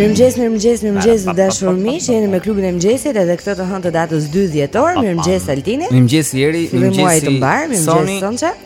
Mirëmëngjes, mirëmëngjes, mirëmëngjes të dashur miq, jeni me klubin e mëngjesit edhe këtë të hënë të datës 2 dhjetor. Mirëmëngjes Altini. Muaj të mbarë. Mirëmëngjes Sonja.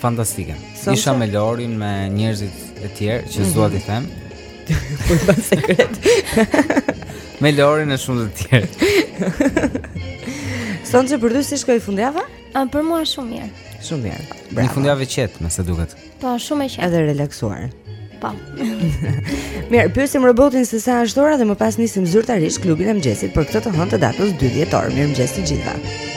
Fantastike. Sonse? Isha me Lorin me njerëzit e tjerë që mm -hmm. s'dua t'i them. Po pa sekret. me Lorin e shumë të tjerë. Sonse për ty si shkoi fundjava? Ëm për mua shumë mirë. Shumë mirë. Bravo. Një fundjavë e qetë, me sa duket. Po, shumë e qetë. Edhe e relaksuar. Po. mirë, pyesim robotin se sa është ora dhe më pas nisim zyrtarisht klubin e mëngjesit për këtë të hënë të datës 2 dhjetor. Mirëmëngjes të gjithëve.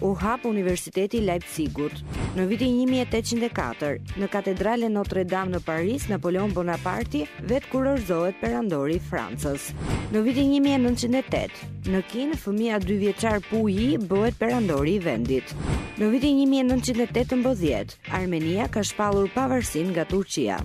u hap Universiteti i Leipzigut. Në vitin 1804, në katedralen Notre Dame në Paris, Napoleon Bonaparte vetëkurorëzohet perandori i Francës. Në vitin 1908, në Kinë, fëmija dyvjeçar Pu Yi bëhet perandori i vendit. Në vitin 1918, Armenia ka shpallur pavarësinë nga Turqia.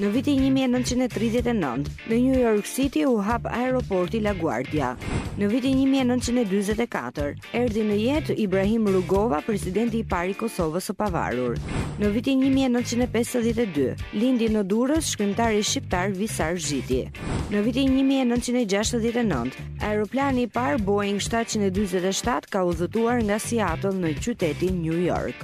Në vitin 1939, në New York City u hap aeroporti La Guardia. Në vitin 1944, erdhi në jetë Ibrahim Rugova, presidenti i parë i Kosovës së pavarur. Në vitin 1952, lindi në Durrës shkrimtari shqiptar Visar Zhiti. Në vitin 1969, aeroplani i parë Boeing 747 ka udhëtuar nga Seattle në qytetin New York.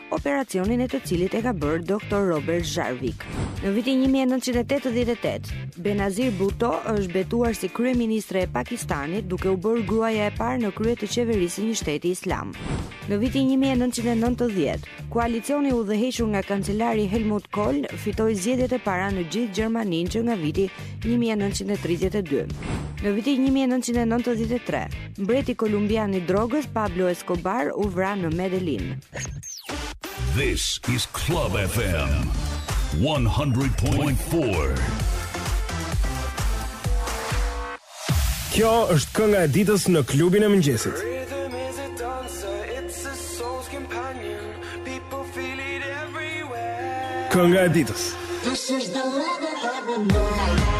operacionin e të cilit e ka bërë doktor Robert Jarvik. Në vitin 1988, Benazir Bhutto është betuar si kryeministre e Pakistanit duke u bërë gruaja e parë në krye të qeverisë së një shteti islam. Në vitin 1990, koalicioni i udhëhequr nga kancelari Helmut Kohl fitoi zgjedhjet e para në gjithë Gjermaninë që nga viti një mijë e nëntëqind e tridhjetë e dy. Në vitin një mijë e nëntëqind e nëntëdhjetë e tre, mbreti kolumbian i drogës Pablo Escobar u vra në Medellin. This is Club FM 100.4. Kjo është kënga e ditës në klubin e mëngjesit. Kënga e ditës. This is the rhythm of the night.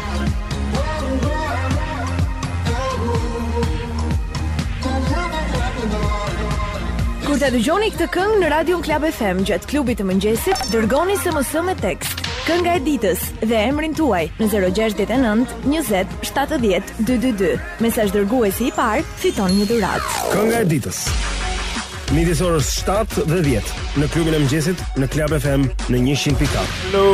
Kur ta dëgjoni këtë këngë në radion Club FM gjatë klubit të mëngjesit, dërgoni SMS me tekst. Kënga e ditës dhe emrin tuaj në 069 20 70 222. Mesazhdërguesi i parë, fiton një dhuratë. Kënga e ditës. Midis orës 7 dhe 10 Në klubin e mëngjesit Në klab FM Në 100.4 Hello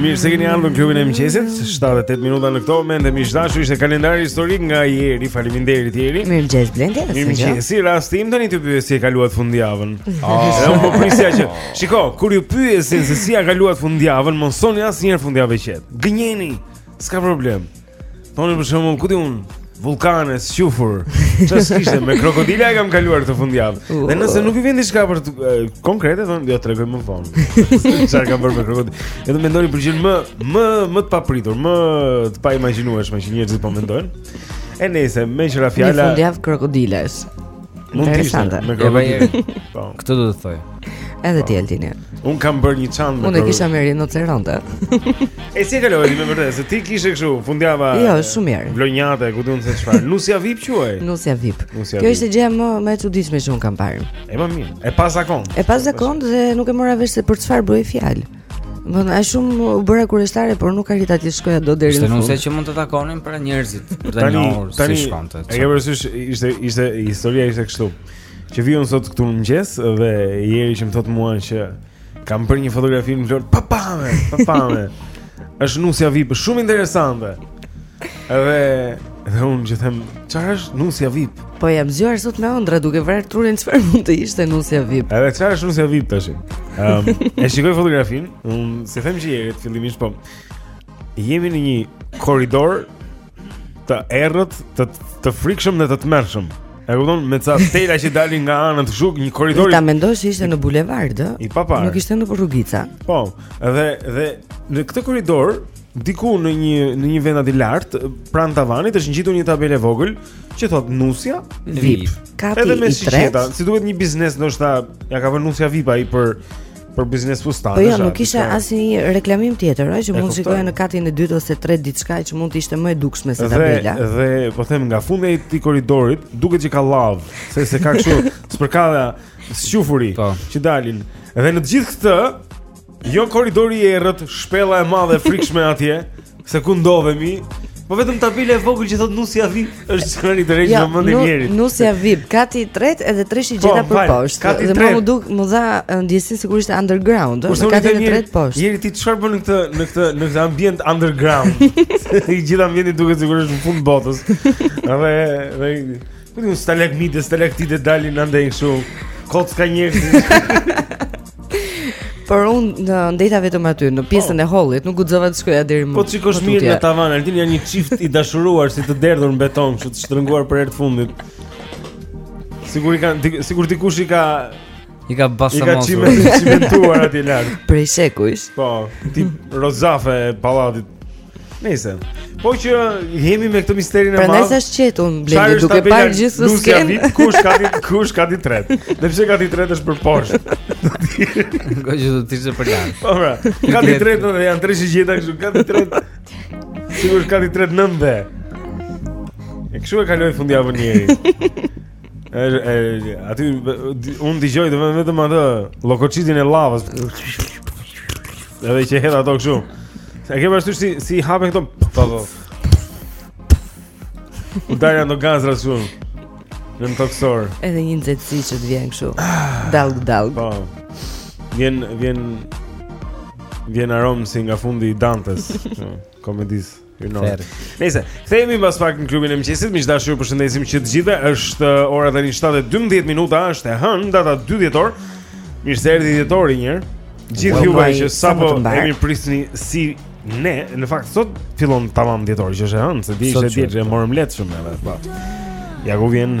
Mirë se keni ardhur në klubin e mëgjesit 7 e 8 minuta në këto momente miq të dashur ishte kalendari historik nga jeri Faleminderit jeri Mirëmëngjes blendi Mirëmëngjesi Rasti im tani t'ju pyes si e kaluat fundjavën oh. Dhe unë po prisja që Shiko Kur ju pyesin se si e kaluat fundjavën Mos thoni asnjëherë fundjavë e qetë Gënjeni S'ka problem Thoni për shembull, ku di unë, vulkane, squfur, çfarë kishte me krokodila e kam kaluar këtë fundjavë. Dhe nëse nuk ju vjen diçka për të, e, konkrete, thoni do jua tregoj më vonë. Çfarë kam bërë me krokodil. Edhe mendoni për gjënë më më të papritur, më të paimagjinueshme që njerëzit po mendojnë. E nëse me një fjalë fundjavë krokodiles. mund të ishte Interesante. me krokodil. Po. Këtë do të thoja. Edhe ti Altini. Unë kam bërë një çan me. Unë e kisha me rinoceronte. e si e kalove ti me vërtet, se ti kishe kështu fundjava. Jo, shumë mirë. Vlonjate, ku di unë se çfarë. Nusja vip quaj. Nusja vip. Nusja Kjo ishte gjëja më e çuditshme që unë kam parë. E më mirë. E pazakontë. E pazakontë dhe nuk e mora vesh se për çfarë bëhej fjalë. Domethënë shumë u bëra kurioztare, por nuk arrita të shkoja dot deri në fund. Ishte nuse që mund të takonin për njerëzit, për të njohur si shkonte. Tani, e ke parasysh ishte ishte historia ishte kështu. Që vijon sot këtu në mëngjes dhe jeri që më thotë mua që kam bërë një fotografi në Vlorë, papa me, papa me. Është nusja VIP shumë interesante. Dhe dhe unë që them, çfarë është nusja VIP? Po jam zgjuar sot me ëndrra duke vrarë trurin çfarë mund të ishte nusja VIP. Edhe çfarë është nusja VIP tash? Ehm, um, e shikoj fotografinë, unë se i them që jeri fillimisht po jemi në një korridor të errët, të të frikshëm dhe të tmerrshëm. E kupton me ca tela që dalin nga anët të zhuk, një korridor. Ta mendoj se ishte në bulevard, ë? Nuk ishte në rrugica. Po, edhe dhe në këtë korridor diku në një në një vend aty lart, pranë tavanit është ngjitur një tabelë e vogël që thotë Nusja VIP. Kati edhe me shigjetë, si duket një biznes ndoshta ia ka vënë Nusja VIP ai për për biznes fustanesh. Po jo, nuk kishte asnjë reklamim tjetër, ëh, që mund të shikoje në katin e dytë ose të tretë diçka që mund të ishte më e dukshme se tabela. Dhe dhe po them nga fundi i këtij korridorit, duket që ka llavë, se se ka kështu spërkla squfuri po. që dalin. Dhe në të gjithë këtë, jo korridori i errët, shpella e madhe e frikshme atje. se ku ndodhemi. Po vetëm tabela e vogël që thotë nusja vip është skenë e të rrëqeth në mendjen e njeriut. Nusja vip, kati i tretë edhe treshi po, shigjeta për poshtë. Dhe më u duk, më dha ndjesinë sikur ishte underground, në katin e tretë poshtë. Jeri ti çfarë bën në këtë në këtë në këtë ambient underground? I gjithë ambienti duket sikur është në fund të botës. Edhe edhe Kur ju stalagmite, stalaktite dalin andej kështu Kocka njerëzish Por unë ndejta vetëm aty, në pjesën po. e hollit, nuk guxova të shkoja deri më. Po të shikosh mirë në tavan, Altin janë një çift i dashuruar si të derdhur në beton, kështu të shtrënguar për herë të fundit. Sikur i kanë, sikur dikush i ka I ka balsamosur. I ka çimentuar atje lart. Prej shekujsh. Po, tip Rozafe e pallatit. Nëse. Po që jemi me këtë misterin e madh. Prandaj s'është qetë Blendi duke parë gjithë skenën. Kush kati, kush kati i tretë. Dhe pse kati i tretë është për poshtë. Që do të ishte për lart. Po pra. Kati i tretë dhe janë tre shigjeta kështu, kati i tretë. Sigurisht kati i tretë nën dhe. E kështu e kaloi fundjavën njëri. Aty unë dëgjoja vetëm atë llokoçitjen e llavës Edhe që hedha ato kështu E ke parë si, si hapen këto Po po U dalin do gazra kështu nëntokësore Edhe një nxehtësi që të vjen kështu Dallgë, dallgë Po Vjen, vjen Vjen aromë si nga fundi i Dantes Komedisë Hyjnore. Nëse, kthehemi pas pak në klubin e mëngjesit, miq të dashur, ju përshëndesim që të gjithëve. Është uh, ora tani 7:12 minuta, është e hënë, data 2 dhjetor. Mirëserdhi dhjetori një herë. Gjithë juve që sapo kemi prisni si ne, në fakt sot fillon tamam dhjetori, që është e hënë, se di se dihet që morëm lehtë shumë edhe, po. Ja ku vjen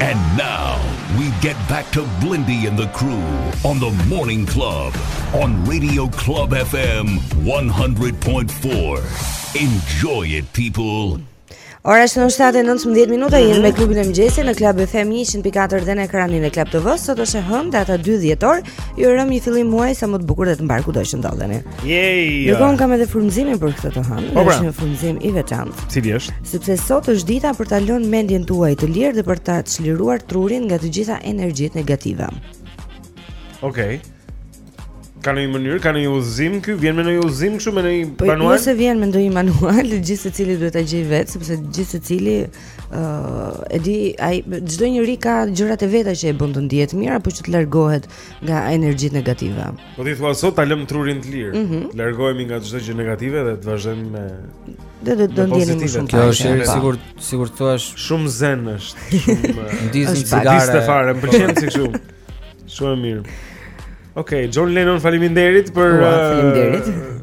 And now we get back to Blendi and the crew on the Morning Club on Radio Club FM 100.4. Enjoy it people. Ora është 7:19 minuta mm -hmm. jemi me klubin e mëngjesit në Club FM 104 dhe në ekranin e Club TV. Sot është e hënë, data 2 dhjetor. Ju urojmë një fillim muaji sa më të bukur dhe të mbarë kudo që ndodheni. Yay! Unë kam kam edhe frymëzimin për këtë të hënë, po pra. është një frymëzim i veçantë. Cili është? Sepse sot është dita për ta lënë mendjen tuaj të lirë dhe për ta çliruar trurin nga të gjitha energjitë negative. Okej. Okay. Ka ndonjë mënyrë, ka ndonjë udhëzim kjo, vjen me ndonjë udhëzim kështu me ndonjë po, manual? Po, nëse vjen me ndonjë manual, gjithsecili duhet ta gjejë vetë, sepse gjithsecili, uh, e di, çdo njeri ka gjërat e veta që e bën të ndihet mirë, apo që të largohet nga energjitë negative. Po ti thua sot ta lëmë trurin të lirë. Mm -hmm. Largohemi nga çdo gjë negative dhe të vazhdojmë me Dhe do të ndjeni më shumë. Kjo është e sigurt, sigurt thua është shumë zen është, shumë ndezim cigare. Është fare, më pëlqen si kështu. Shumë mirë. Okej, okay, John Lennon faleminderit për uh, faleminderit.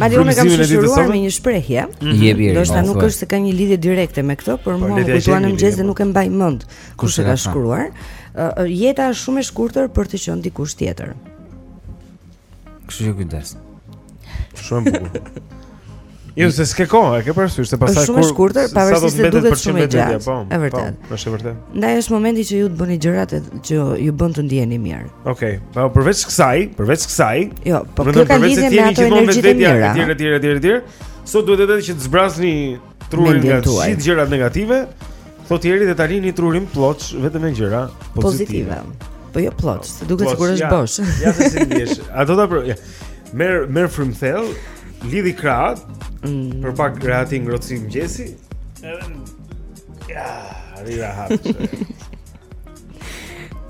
Mali unë kam shkruar me një shprehje. Mm -hmm. Ndoshta nuk është se ka një lidhje direkte me këtë, por po, mua më kujtua në mëngjes dhe nuk e mbaj mend. Kush e ka shkruar? Uh, jeta është shumë e shkurtër për të qenë dikush tjetër. Kështu që kujdes. Shumë bukur. Jo, se s'ke kohë, e ke parasysh se pastaj kur është shumë e shkurtër, pavarësisht se duket shumë e gjatë. Po, po, vërtet. Po, është e vërtetë. Ndaj është momenti që ju të bëni gjërat që ju bëjnë të ndiheni mirë. Okej. Po përveç kësaj, përveç kësaj, jo, po kjo ka lidhje me ato energjitë e mira. Etj, etj, etj, etj. Sot duhet edhe që të zbrazni trurin nga gjithë gjërat negative, thotë Jeri dhe ta lini trurin plot vetëm me gjëra pozitive. Pozitive. Po jo plot, se duket sikur është bosh. Ja se si ndihesh. A do ta pro? Ja. Merr, merr frymë thellë, lidhi krahët. Mm. Për pak rehati, ngrohtësi mëngjesi. Edhe ja, rira hapë.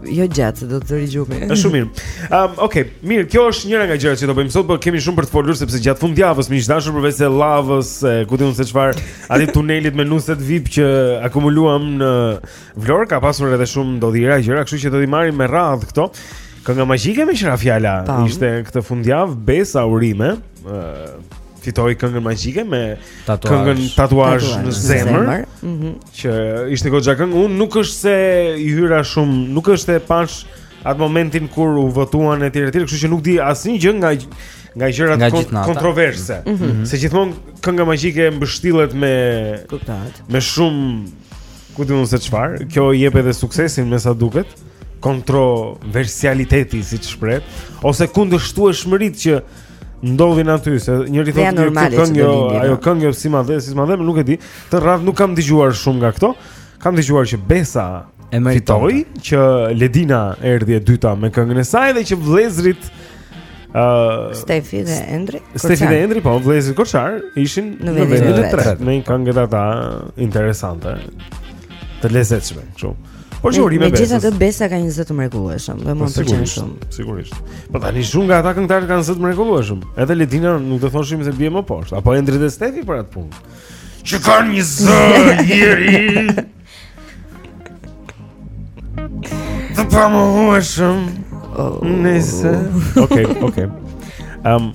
Jo gjatë, se do të zërë gjumi. Është shumë mirë. Ëm, um, okay, mirë, kjo është njëra nga gjërat që do bëjmë sot, por kemi shumë për të folur sepse gjatë fundjavës m'ishte dashur përveçse llavës, e, ku di unë se çfarë, atij tunelit me nuset VIP që akumuluam në Vlorë ka pasur edhe shumë ndodhira, gjëra, kështu që do t'i marrim me radhë këto. Kënga magjike meqë ra fjala Tam. ishte këtë fundjavë Besa Urime, ë fitoi këngën magjike me Tatuazh. këngën tatuazh në zemër. Mhm. Që ishte goxha këngë, unë nuk është se i hyra shumë, nuk është se e pashë atë momentin kur u votuan e tjera e tjera, kështu që nuk di asnjë gjë nga nga gjërat nga kont kontroverse. Mm -hmm. Se gjithmonë kënga magjike mbështillet me kuptat. Me shumë ku di unë se çfarë, kjo i jep edhe suksesin me sa duket kontroversialiteti siç shprehet ose kundërshtueshmëritë që ndodhin aty se njëri thotë që kjo këngë jo, ajo këngë jo s'i ma dhe, s'i ma dhe, nuk e di. Të rradh nuk kam dëgjuar shumë nga këto. Kam dëgjuar që Besa e fitoi, që Ledina erdhi e dyta me këngën e saj dhe që vëllezërit ë uh, Stefi dhe Endri. Stefi dhe Endri po vëllezërit Koçar ishin në vendin e tretë me një këngë dhe ata interesante. Të lezetshme, kështu. Po që urime Besës. Megjithatë Besa ka një zë të mrekullueshëm dhe mua më pëlqen shumë. Sigurisht. Po tani shumë nga ata këngëtarë kanë zë të mrekullueshëm. Edhe Ledina nuk do thoshim se bie më poshtë, apo Endri dhe Stefi për atë punë. Që kanë një zë, Jeri. Të pamohueshëm. Oh. Nëse. Okej, okej. Ehm,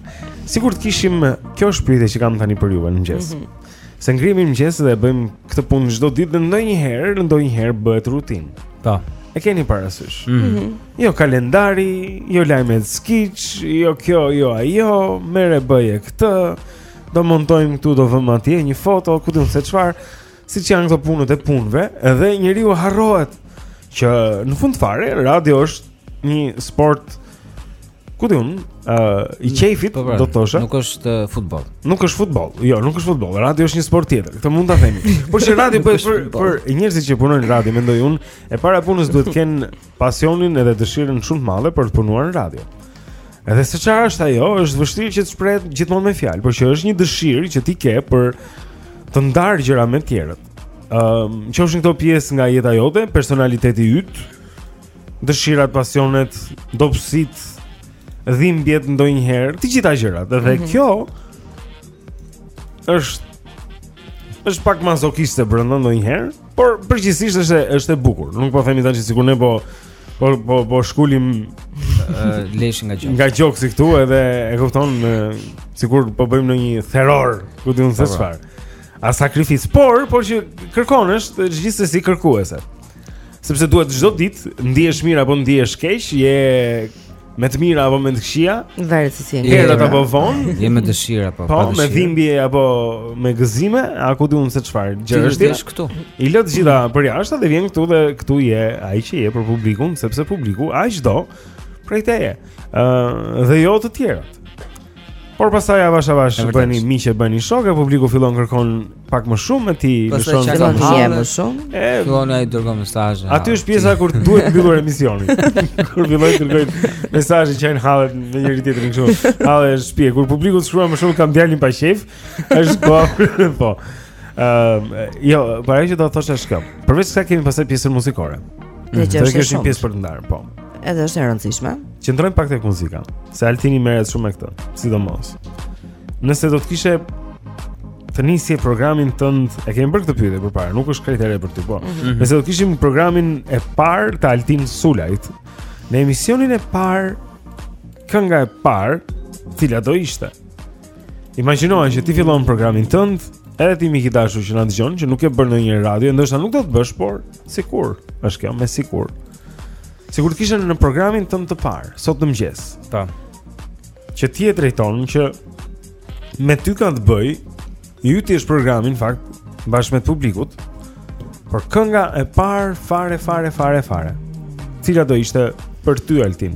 sikur të kishim kjo shprehje që kam tani për ju në mëngjes. Mhm. Se ngrihemi në mëngjes dhe e bëjmë këtë punë çdo ditë dhe ndonjëherë, ndonjëherë bëhet rutinë. Po. E keni parasysh. Mm -hmm. Jo kalendari, jo lajmet skiç, jo kjo, jo ajo, merre bëje këtë, do montojmë këtu, do vëmë atje një foto, ku di unë se çfarë, siç janë këto punët e punëve, edhe njeriu harrohet që në fund fare radio është një sport Ku di unë, uh, i mm, qejfit, po, pra, do të thosha Nuk është futboll Nuk është futboll, jo, nuk është futboll Radio është një sport tjetër, këtë mund ta themi Por që radio për, për, për njerëzit që punojnë radio Mendoj unë, e para punës duhet të kenë pasionin edhe dëshirën shumë të madhe Për të punuar në radio Edhe se ça është ajo, është vështirë që të shprehet gjithmonë me fjalë Por që është një dëshirë që ti ke për të ndarë gjëra me të tjerët um, Qofshin këto pjesë nga jeta jote, personaliteti yt dëshirat, pasionet, dobësitë, dhimbjet ndonjëherë, të gjitha gjërat. Dhe mm -hmm. kjo është është pak mazokiste brenda ndonjëherë, por përgjithësisht është është e bukur. Nuk po themi tash sikur ne po po po, po shkulim lesh nga gjoksi. Nga gjoksi këtu edhe e kupton sikur po bëjmë ndonjë terror, ku di unë se çfarë. A sakrificë, por por që kërkon është gjithsesi kërkuese. Sepse duhet çdo ditë ndihesh mirë apo ndihesh keq, je me të mira apo me të këqija. Varet se si je. Herët apo vonë, je me dëshirë apo pa dëshirë. Po, me dhimbje apo me gëzime, a ku di unë se çfarë. Gjëra është ti këtu. I lë të gjitha përjashta dhe vjen këtu dhe këtu je ai që je për publikun, sepse publiku aq do prej teje. Ëh, dhe jo të tjerat. Por pastaj avash avash bëni miq e bëni shokë e publiku fillon kërkon pak më shumë me ti lëshon sa më shumë. Më shumë. E fillon ai dërgon mesazhe. Aty është pjesa kur duhet mbyllur emisioni. kur fillon të dërgojë mesazhe qan hallet me njëri-tjetrin kështu. Hallet e shtëpisë kur publiku shkruan më shumë kam djalin pa qejf. Është po. Po. Ëm, uh, jo, para që do të thosha shk. Përveç se kemi pastaj pjesën muzikore. Dhe që është shumë pjesë për të ndarë, po. Edhe është e rëndësishme. Qëndrojmë pak tek muzika, se Altini merret shumë me këtë, sidomos. Nëse do të kishe të nisje programin tënd, e kemi bërë këtë pyetje përpara, nuk është kriter për ty, po. Mm -hmm. Nëse do të kishim programin e parë të Altin Sulajt, në emisionin e parë, kënga e parë, cila do ishte? Imagjinoje që ti fillon programin tënd, edhe ti mik i dashur që na dëgjon, që nuk ke bërë ndonjë radio, ndoshta nuk do të bësh, por sikur, është kjo me sikur. Sikur të kishe një programin tënd të parë, sot në mëngjes. Ta. Që ti e drejton që me ty ka të bëjë, yti është programi në fakt bashkë me të publikut. Por kënga e parë fare fare fare fare. Cila do ishte për ty Altin?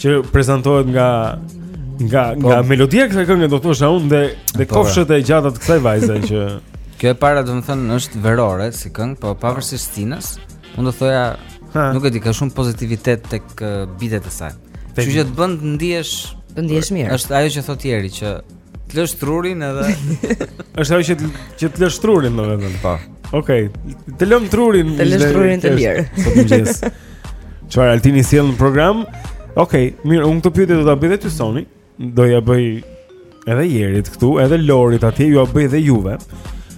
që prezantohet nga nga po. nga melodia e kësaj kënge do të thosha unë dhe dhe po, kofshët e gjata të kësaj vajze që kjo e para domethënë është verore si këngë, po pavarësisht stinës, unë do thoja ha. nuk e di ka shumë pozitivitet tek bitet e saj. Kështu që të bën të ndihesh të ndihesh mirë. Është ajo që thotë Jeri që Të lësh trurin edhe Është ajo që që të lësh trurin domethënë. Po. Okej. Okay. Të lëm trurin. Të lësh trurin të lirë. Sot mëngjes. Çfarë Altini sjell në program? Okej, okay, mirë, unë këto pyetje do ta bëj dhe ty Soni. Do ja bëj edhe Jerit këtu, edhe Lorit atje, jua bëj edhe juve.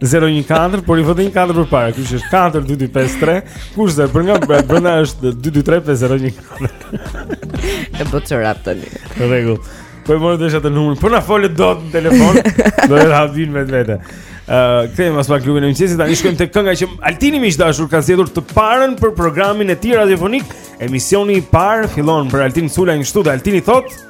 014, por i vë një 4 përpara, kjo është 4, 2, 2, 5, 3, kurse për nga brenda është 2, 2, 3, 5, 0, 1, 4. E bëtë çorap tani. Në rregull. Po e morë të isha të numërë, për po na folet dot në telefon, do e të hapin me vetvete. Uh, Kthehemi pas pak klubin e mëngjesit, tani shkojmë te kënga që Altini miqdashur ka zgjedhur të parën për programin e tij radiofonik, emisioni i parë, fillon për Altin Sulën kështu dhe Altini thotë,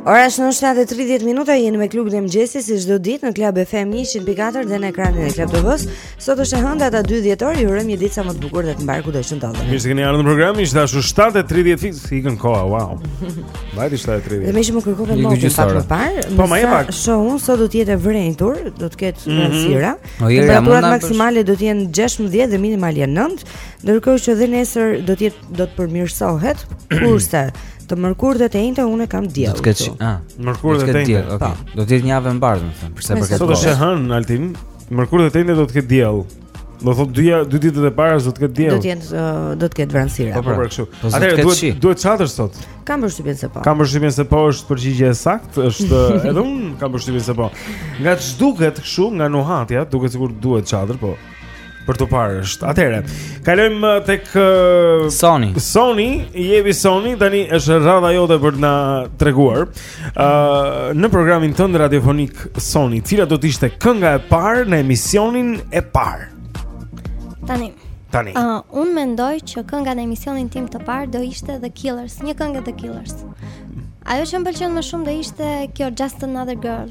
Ora është në 7:30 minuta, jeni me klubin e mëngjesit si çdo ditë në Club FM 104 dhe në ekranin e Club TV-s. Sot është e hënë data 2 dhjetor, ju urojmë një ditë sa më të bukur dhe të mbarë kudo të ndodheni. Mirë se keni ardhur në program, ishte ashtu 7:30 fix, ikën koha, wow. Vajti 7:30. Dhe më shumë kërkova më të pak më parë. Po më e pak. Shoh unë sot do të jetë e vrentur, do të ketë mhm. reshje. Temperaturat maksimale do të jenë 16 dhe minimale 9, ndërkohë që dhe nesër do të jetë do të përmirësohet, kurse të mërkurë dhe të enjte unë kam diell. Do të ketë, ah, mërkurë dhe të enjte. Okay. Po. Do të jetë një javë e mbarë, domethënë, përse për këtë. Sot është e hënë Altin, mërkurë dhe të enjte do të ketë diell. Do thot dy dy ditët e para do të ketë diell. Do të jetë uh, do të ketë vranësira. Po pra, po, kështu. Po, Atëherë duhet shi. duhet çadër sot. Kam përshtypjen se po. Kam përshtypjen se po është përgjigje e saktë, është edhe un kam përshtypjen se po. Nga ç'duket kështu nga nuhatja, duket sikur duhet çadër, po për të parë është. Atëherë, kalojmë uh, tek uh, Soni. Soni, Jeri, Soni tani është rradha jote për të na treguar. Ë uh, në programin tënd radiofonik Soni, cila do të ishte kënga e parë në emisionin e parë. Tani. Tani. Ë uh, un mendoj që kënga në emisionin tim të parë do ishte The Killers, një këngë The Killers. Ajo që më pëlqen më shumë do ishte kjo Just Another Girl.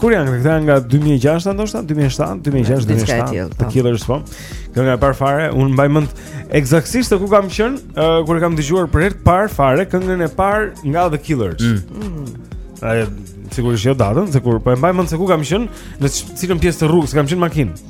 Kur janë këta nga 2006 ndoshta 2007 2006 2007 The Killers po. Kënga e parë fare, un mbaj mend ekzaktësisht ku kam qen uh, kur e kam dëgjuar për herë të parë fare këngën e parë nga The Killers. Mm. Mm. A, sigurisht jo datën, se kur po e mbaj mend se ku kam qen, në cilën pjesë të rrugës kam qen makinë.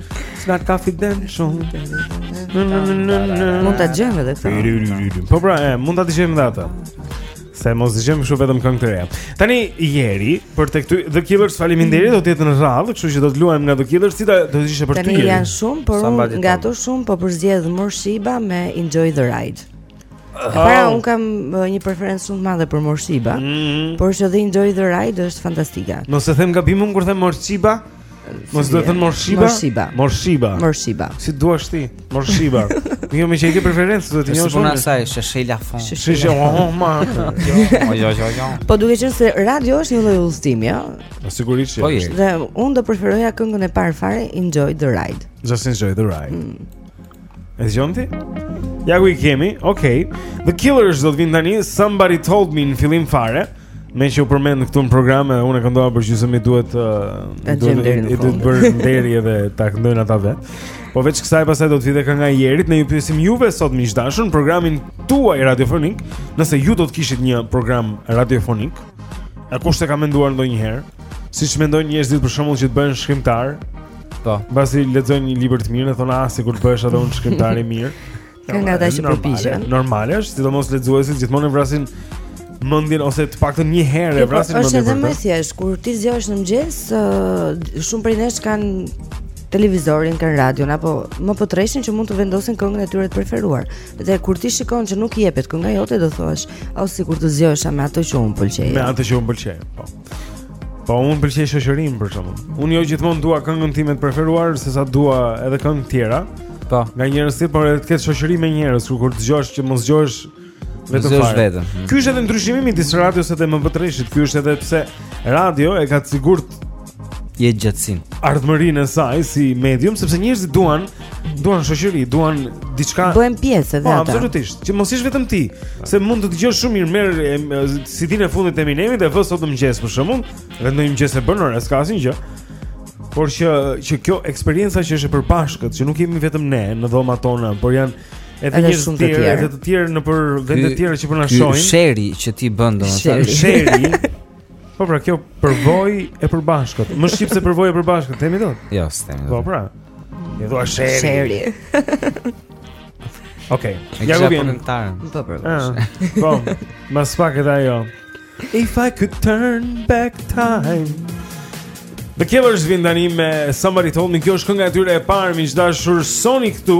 S'na ka fiden shumë Mund të dëgjojmë dhe këtë Po pra, e, mund të dëgjojmë dhe atë Se mos dëgjojmë kështu vetëm këngë të reja Tani, Jeri, për te ty The Killers faleminderit do të jetë në radhë Kështu që do të luajmë nga The Killers Cila do të ishte për ty Jeri Tani janë shumë, por unë nga ato shumë Po përzgjedh Morcheeba me Enjoy the Ride E para un kam një preferencë shumë të madhe për Morcheeba, mm -hmm. por që dhe Enjoy the Ride është fantastika. Mos e them gabim un kur them Morshiba, Mos do të them Morcheeba. Morcheeba. Morcheeba. Morcheeba. Si duash ti? Morcheeba. Jo, meqë ke preferencë do të njohësh. Po na sa është Sheila Fon. Sheila Fon. Ma. Jo, jo, jo, jo. Po duke qenë se radio është një lloj udhëtimi, jo? Po sigurisht që po, është. Dhe unë do preferoja këngën e parë fare Enjoy the Ride. Just Enjoy the Ride. Mm. E dëgjon ti? Ja ku i kemi. Okej. The Killers do të vinë tani Somebody Told Me në fillim fare. Meqë u përmend këtu në program edhe unë e këndova për gjysmë i duhet i duhet i duhet bërë nderi edhe ta këndojnë ata vetë. Po veç kësaj pastaj do të vijë dhe kënga e Jerit, ne ju pyesim juve sot miq të dashur në programin tuaj radiofonik, nëse ju do të kishit një program radiofonik, a kush e ka menduar ndonjëherë? Siç mendojnë njerëzit për shembull që të bëhen shkrimtarë. Po. Mbasi lexojnë një libër të mirë, thonë ah sikur të bëhesha edhe unë shkrimtar i mirë. Ka nga ata që përpiqen. Normale është, sidomos lexuesit gjithmonë e vrasin mendjen ose të paktën një herë e jo, po, vrasin mendjen. Është edhe më thjesht kur ti zgjohesh në mëngjes, shumë prej nesh kanë televizorin, kanë radion apo MP3-shin që mund të vendosin këngën e tyre të preferuar. Dhe kur ti shikon që nuk jepet kënga jote, do thuash, "Oh, sikur të zgjohesha me atë që unë pëlqej." Me atë që unë pëlqej, po. Po unë pëlqej shoqërinë për shembull. Unë jo gjithmonë dua këngën time të preferuar, sesa dua edhe këngë të tjera. Po. Nga njerëzit, por të ketë shoqëri me njerëz, kur kur dëgjosh që mos dëgjosh vetëm fare. Vetëm. Mhm. Ky është edhe ndryshimi midis radios edhe MP3-shit. Ky është edhe pse radio e ka të sigurt jetëgjatësinë. Ardhmërinë e saj si medium, sepse njerëzit duan duan shoqëri, duan diçka. Bëhen pjesë edhe po, ata. Po, absolutisht. Që mos jesh vetëm ti, se mund të dëgjosh shumë mirë merr CD-në e fundit të Eminemit e vë sot në mëngjes për shembull, dhe ndonjë mëngjes e bën, ore, s'ka asnjë gjë. Por që që kjo eksperienca që është e përbashkët, që nuk jemi vetëm ne në dhomat tona, por janë edhe njerëz të tjerë, edhe të tjerë nëpër vende të tjera që po na shohin. Sheri që ti bën domethënë. Sheri. Po pra kjo përvojë e përbashkët. Më shqip se përvojë e përbashkët, themi dot. Jo, s'themi. Po pra. Do thuash sheri. Sheri. Okej. Okay. Ja ku vjen. Po pra. Ah, po. Mbas pak edhe ajo. If I could turn back time. The Killers vjen tani me Somebody Told Me. Kjo është kënga e tyre e parë, miq të dashur Sonic këtu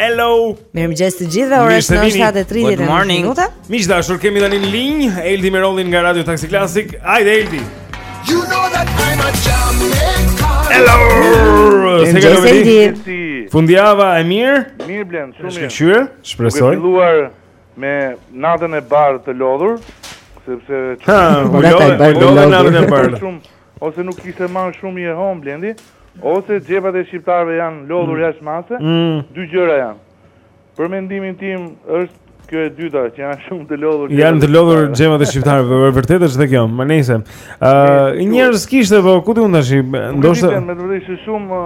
Hello. Mirëmëngjes të gjithëve. Ora është 7:30 minuta. Miq të dashur, kemi tani në linjë Eldi Merollin nga Radio Taxi Classic. Hajde Eldi. You know that I'm a champion. Hello. Mirëmëngjes Eldi. Fundjava e mirë? Mirë Blen, shumë mirë. Shpresoj. Duke filluar me natën e bardhë të lodhur, sepse çfarë po lodhë, po lodhë natën e bardhë. Shumë ose nuk kishte marrë shumë i hov Blendi, ose xhepat e shqiptarëve janë lodhur mm. jashtë mase. Mm. Dy gjëra janë. Për mendimin tim është Kjo e dyta që janë shumë të lodhur. Janë të lodhur xhepat e shqiptarëve, e vërtetë është dhe kjo. Po nejse. Ëh, uh, njerëz kishte po ku ti mund tash? Ndoshta me të vërtetë shumë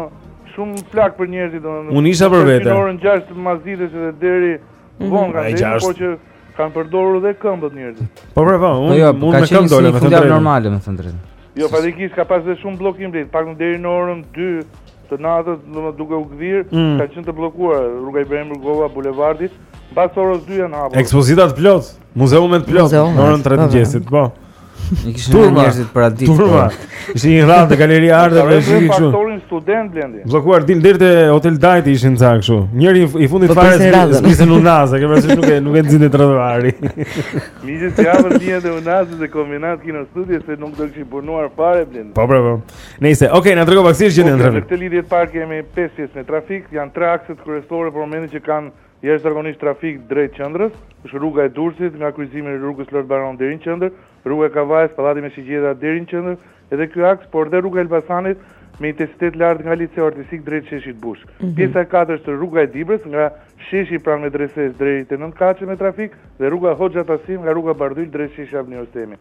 Shumë fluks për njerëzit domethënë. Unë isha për vete. Në orën 6 të mbasditës edhe deri mhm. vonë mm -hmm. kanë por që kanë përdorur dhe këmbët njerëzit. Po po po, unë po jo, mund me këmbë dole, më thënë drejtë. normale, më thënë drejtë. Jo, faktikisht ka pas dhe shumë bllokim drejt, pak më deri në orën 2 të natës, domethënë duke u gdhir, mm. kanë qenë të bllokuar rruga Ibrahim Rugova, bulevardi, mbas orës 2 janë hapur. Ekspozitat plot. Muzeumet plot në orën 3 të mëngjesit, po. Ne kishim Turma. njerëzit para ditë. Turma. Po. Ishte një radhë te galeria e arteve dhe ishte kështu. Faktorin student Blendi. Bllokuar dilje deri te Hotel Dajti ishin ca kështu. Njeriu i fundit po, fare se ishte në Unazë, e ke parasysh nuk e nuk e nxinte trotuari. Mizë të javë dia te Unaza dhe Kombinat Kinostudio se nuk do të kishin punuar fare Blendi. Po po po. Nejse, okay, na trego vaksinë që ndërmë. Në këtë lidhje të parë kemi 5 pjesë me trafik, janë tre akset kryesore për momentin që kanë Jashtëzakonisht trafik drejt qendrës, është rruga e Durrësit, nga kryqëzimi i rrugës Lord Byron deri në qendër, rruga e Kavajës, pallati me shigjeta deri në qendër, edhe ky aks, por dhe rruga e Elbasanit me intensitet të lartë nga Liceu Artistik drejt sheshit Bush. Pjesa e katërt është rruga e Dibrës, nga sheshi pranë medresesë drejt Nëntëkatësheve me trafik dhe rruga Hoxha Tahsim nga rruga Bardhyl drejt sheshi Avni Rustemi.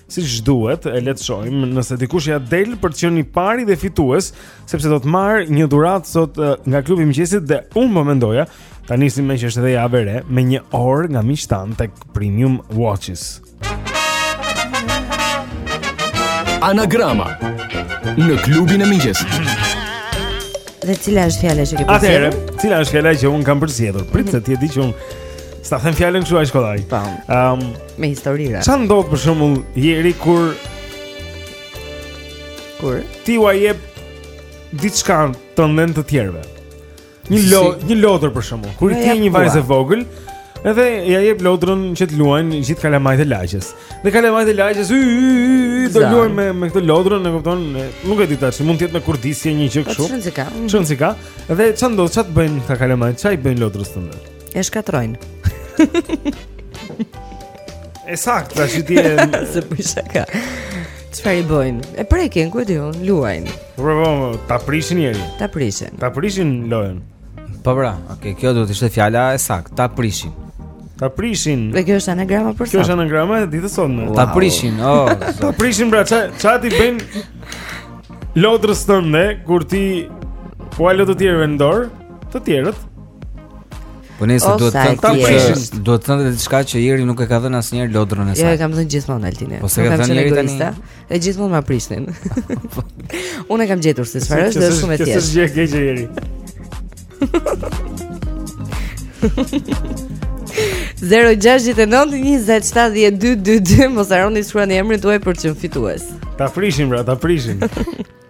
siç duhet e le të shohim nëse dikush ia del për të qenë i pari dhe fitues sepse do të marrë një dhuratë sot nga klubi i mëngjesit dhe unë po mendoja ta nisim meqë është dhe javë e re me një orë nga miqtë tanë tek Premium Watches Anagrama në klubin e mëngjesit Dhe cila është fjala që ke përzgjedhur? Atëherë, cila është fjala që unë kam përzgjedhur? Prit se ti e di që unë s'ta them fjalën kështu aq kollaj. Ta them. Ehm, um, me historira. Ça ndodh për shembull Eri kur kur ti ua jep diçka tënden të tjerëve. Një lo, një lodër për shembull, kur ti je një vajzë e vogël, edhe ia jep lodrën që të luajnë gjithë kalamajt e lagjes. Dhe kalamajt e lagjes do luajnë me me këtë lodrën, e kupton? Nuk e di tash, mund të jetë me kurdisje një gjë po, kështu. Çfarë ka? Çfarë ka? Dhe ça ndodh, ça të bëjnë këta kalamajt? Ça i bëjnë lodrës tënde? E shkatërrojnë. e saktë, tash ti e se po shaka. Çfarë i bëjnë? E prekin, ku e di unë, luajnë. Po, po, po, po ta prishin njëri. Ta prishin. Ta prishin lojën. Po pra, okay, kjo duhet të ishte fjala e saktë, ta prishin. Ta prishin. Dhe kjo është anagrama për sot? Kjo është anagrama e ditës sot. Wow. Ta prishin, oh. ta prishin pra, ça ça t'i bëjnë? Lodrës tënde kur ti ua lë të tjerëve në dorë, të tjerët Po nëse do të thotë ta prishin, do të thotë diçka që Jeri nuk e ka dhënë asnjëherë lodrën e saj. Jo, e kam dhënë gjithmonë Altini. Po s'e ka dhënë Jeri tani. E gjithmonë ma prishin. Unë e kam gjetur se çfarë është, është shumë e thjeshtë. Është gjë e keqe Jeri. 0-6-9-27-12-22 Mos arroni shkruani emrin tuaj për të qenë fitues Ta prishin, pra, ta prishin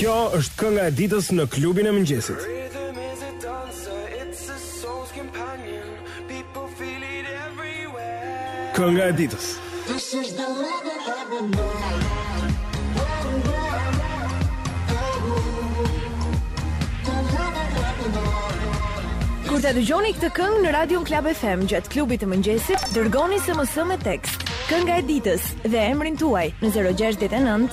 Kjo është kënga e ditës në klubin e mëngjesit. Kënga e ditës. Kur ta dëgjoni këtë këngë në radion Club FM gjatë klubit të mëngjesit, dërgoni SMS me tekst Kënga e ditës dhe emrin tuaj në 069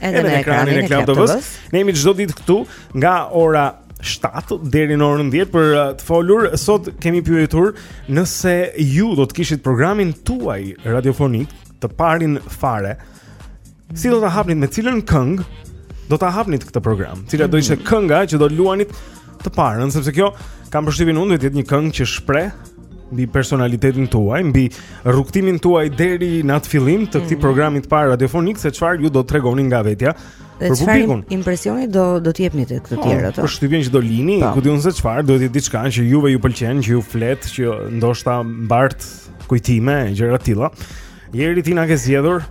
edhe në ekranin e Club TV-s. Ne jemi çdo ditë këtu nga ora 7 deri në orën 10 për uh, të folur. Sot kemi pyetur nëse ju do të kishit programin tuaj radiofonik të parin fare, si do ta hapnit me cilën këngë do ta hapnit këtë program? Cila do ishte kënga që do luanit të parën, sepse kjo kam përshtypjen unë duhet të jetë një këngë që shpreh mbi personalitetin tuaj, mbi rrugëtimin tuaj deri në atë fillim të këtij mm. programi të parë radiofonik se çfarë ju do të tregoni nga vetja për publikun. Çfarë impresioni do do të jepni tek të po, tjerët? Po, përshtypjen që do lini, po. ku di unë se çfarë, duhet të jetë diçka që juve ju pëlqen, që ju flet, që ndoshta mbart kujtime e gjëra të tilla. Jeri ti na ke zgjedhur.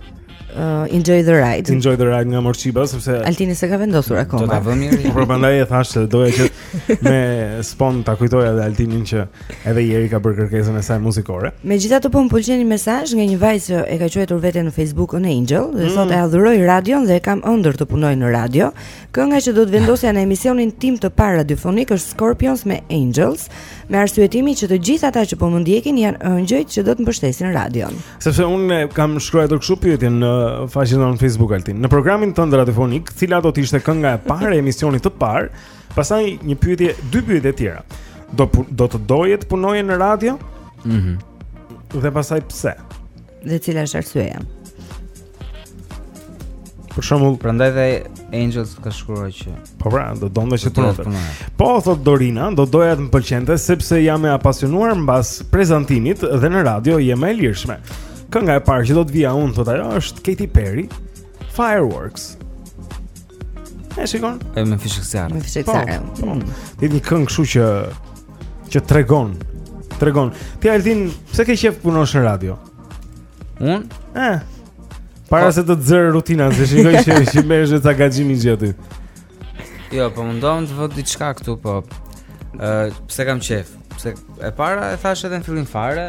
Uh, enjoy the ride. Enjoy the ride nga Morcheeba sepse Altini s'e ka vendosur akoma. Do ta vëmë mirë. Por prandaj e thashë se doja që me spond ta kujtoja edhe Altinit që edhe Jeri ka bërë kërkesën e saj muzikore. Megjithatë po më pëlqen një mesazh nga një vajzë që e ka quajtur veten në Facebook on Angel dhe mm. thotë e adhuroj radion dhe e kam ëndërr të punoj në radio. Kënga që do të vendosja në emisionin tim të parë radiofonik është Scorpions me Angels, me arsyetimin që të gjithë ata që po më ndjekin janë engjëjt që do të mbështesin radion. Sepse unë e kam shkruar edhe kështu pyetjen në faqen tonë në Facebook Altin. Në programin tënd radiofonik, cila do të ishte kënga e parë e emisionit të parë? Pastaj një pyetje, dy pyetje të tjera. Do do të doje të punoje në radio? Mhm. Mm dhe pastaj pse? Dhe cila është arsyeja? Për shembull, prandaj dhe Angels ka shkruar që Po pra, do donte që të thotë. Po thotë Dorina, do doja të më pëlqente sepse jam e apasionuar mbas prezantimit dhe në radio je më e lirshme. Kënga e parë që do të vija unë thotë ajo është Katy Perry, Fireworks. E shikon? E me fishekzjarre. Me fishekzjarre. Po, po. Mm. Dhe një këngë kështu që që tregon, tregon. Ti Altin, pse ke qejf punosh në radio? Un? Eh. Para se të zër rutina, se shikoj që merresh me angazhimin gjatë. Jo, po mundohem të vë diçka këtu, po. Ë, pse kam qejf? Pse e para e thashë edhe në fillim fare,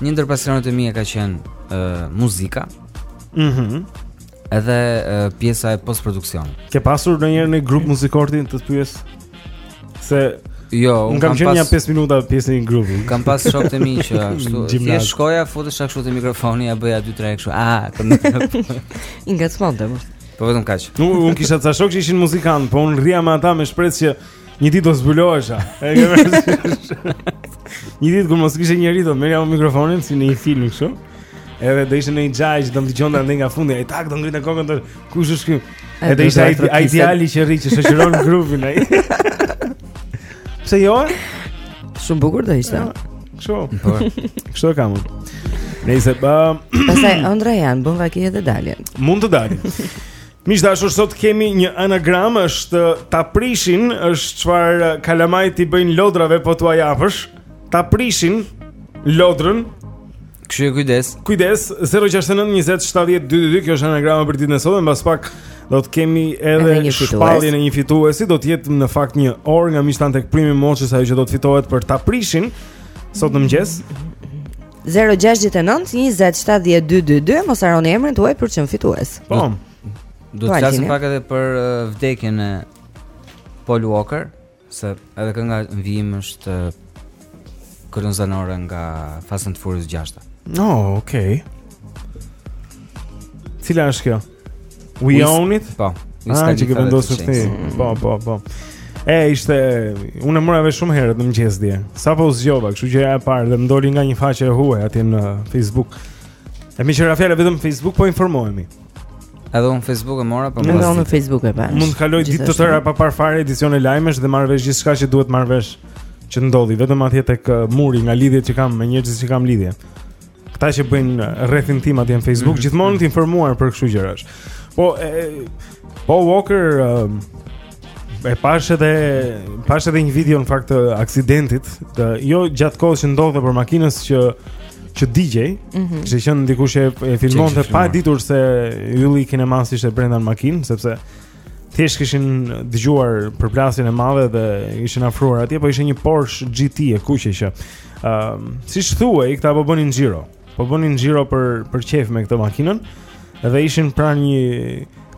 një ndër pasionet e mia ka qenë ë muzika. Mhm. Mm Edhe pjesa e postproduksionit. Ke pasur ndonjëherë një grup muzikor ti, të pyes se Jo, unë kam qenë një 5 minuta pjesë në një grup. Kam pas shokë të mi që ashtu. Thjesht shkoja, futesha kështu te mikrofoni, ja bëja 2-3 kështu. Ah, këndë. I ngacmonte. Po vetëm kaq. Nuk un kisha ca shokë që ishin muzikantë, po un rria me ata me shpresë që Një ditë do zbulohesha. Një ditë kur mos kishe njeri do merrja unë mikrofonin si në një film kështu. Edhe do ishte një xhaj që do më dëgjonte ndaj nga fundi, ai tak do ngrinte kokën, thoshte kush është ky? Edhe ishte ai ai djali që rri që shoqëron grupin ai. Pse jo? Shumë bukur do ishte. Kështu. Po. Kështu kam unë. Nëse pa Pastaj ëndrra janë, bën vaki edhe dalin. Mund të dalin. Miq të dashur, sot kemi një anagram, është ta prishin, është çfarë kalamajt i bëjnë lodrave po tua japësh. Ta prishin lodrën. Kështu kujdes. Kujdes 069 20 70 222, kjo është anagrama për ditën e sotme, mbas pak do të kemi edhe, edhe shpalljen e një fituesi, do të jetë në fakt një orë nga Mishtan tek Rruga e Mbyçës ajo që do të fitohet për ta prishin sot në mëngjes. 0-6-9-20-70-222 Mos harroni emrin tuaj për çmimin fitues Po Do të flasim pak edhe për uh, vdekjen e Paul Walker Se edhe kënga në vijim është uh, kolonë zanore nga Fast and Furious 6 No, okej okay. Cila është kjo? We own it? Po. Ah, që ke vendosur ti. Po, po, po. E ishte unë mora vesh shumë herët në mëngjes dje. Sapo u zgjova, kështu gjëja e parë dhe më doli nga një faqe e huaj atje në Facebook. E meqë ra fjala vetëm Facebook po informohemi. Edhe unë Facebook e mora, po unë në Facebook e pashë. Mund të kaloj ditë të tëra pa parë fare edicione lajmesh dhe marr vesh gjithçka që duhet marr vesh që ndodhi vetëm atje tek uh, muri nga lidhjet që kam me njerëzit që kam lidhje. Këta që bëjnë rrethin tim atje në Facebook, mm -hmm. gjithmonë mhm. të informuar për kështu gjërash. Po e, Paul Walker e pash edhe pash edhe një video në fakt të aksidentit, të, jo gjatë kohës që ndodhte, por makinës që që digjej, mm -hmm. kishte qenë dikush e, e filmonte pa ditur se ylli i kinemasë ishte brenda në makinë, sepse thjesht kishin dëgjuar përplasjen e madhe dhe ishin afruar atje, po ishte një Porsche GT e kuqe që ëm um, siç thuhej, këta po bënin xhiro. Po bënin xhiro për për qejf me këtë makinën dhe ishin pranë një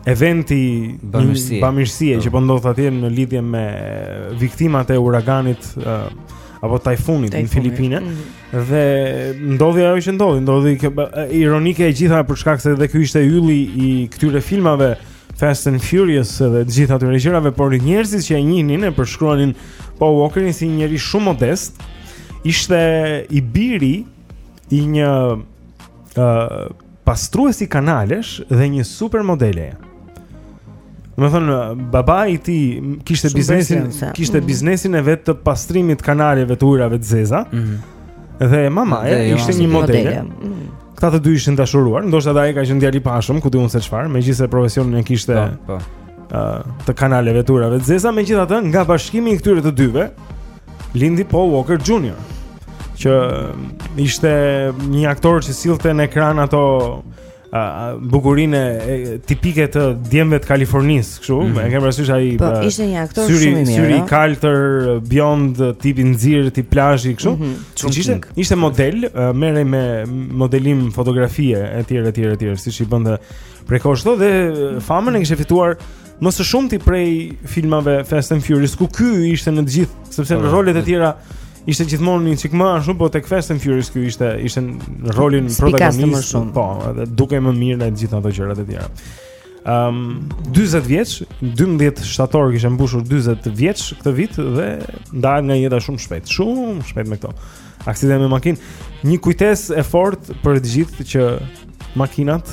eventi bamirësie bamirësie që po, po ndodhte atje në lidhje me viktimat e uraganit uh, apo tajfunit në Filipine. Mm -hmm. Dhe ndodhi ajo që ndodhi, ndodhi ironike e gjitha për shkak se edhe ky ishte ylli i këtyre filmave Fast and Furious dhe të gjitha atyre gjërave, por njerëzit që e njihnin e përshkruanin Paul Walkerin si një njeri shumë modest. Ishte i biri i një ë uh, pastruesi kanalesh dhe një supermodele. Domethënë babai i tij kishte biznesin, kishte mm -hmm. biznesin e vet të pastrimit të kanaleve të ujërave të zeza. Mm -hmm. Dhe mamaja ishte një modele. modele. Mm -hmm. Këta të dy ishin dashuruar, ndoshta ai ka qenë djalë i pashëm, ku di unë se çfarë, megjithëse profesionin e kishte ë po, po. të kanaleve të ujërave të zeza, megjithatë nga bashkimi i këtyre të dyve lindi Paul Walker Jr. që ishte një aktor që sillte në ekran ato bukurinë tipike të djemve të Kalifornisë, Kështu, mm -hmm. e kam parasysh ai po, pra, ishte një aktor syri, shumë i mirë. Syri i kaltër, biond, tip i nxirë, tip plazhi kështu. Mm -hmm. Ishte ishte model, uh, merrej me modelim fotografie etj etj etj, siç i bënte prej kohësh këto dhe famën e kishte fituar më së shumti prej filmave Fast and Furious ku ky ishte në të gjithë, sepse në po, rolet e tjera ishte gjithmonë një çik më ashtu, po tek Fast and Furious ky ishte ishte në rolin protagonist. Po, edhe dukej më mirë në të gjitha ato gjërat e tjera. Ëm um, 40 vjeç, 12 shtator kishte mbushur 40 vjeç këtë vit dhe ndahet nga jeta shumë shpejt, shumë shpejt me këto. Aksident me makinë, një kujtesë e fortë për të gjithë që makinat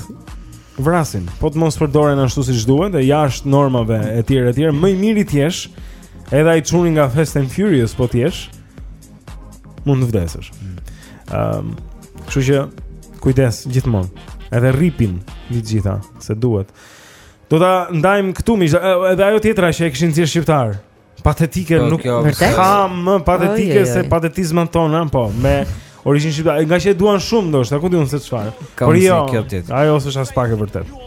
vrasin. Po të mos përdoren ashtu siç duhet, e jashtë normave etj etj, më i miri të jesh, edhe ai çuni nga Fast and Furious po të jesh. mund të vdesësh. Ëm, mm. um, kështu që kujdes gjithmonë. Edhe rripin edhe të gjitha se duhet. Do ta ndajmë këtu mish, edhe ajo tjetra që e kishin nxjerrë shqiptar. Patetike po, nuk ka më patetike se patetizmat tona, po, me origjinë shqiptare. Ngaqë e duan shumë ndoshta, ku di unë se çfarë. Por jo, ajo s'është aspak e vërtetë.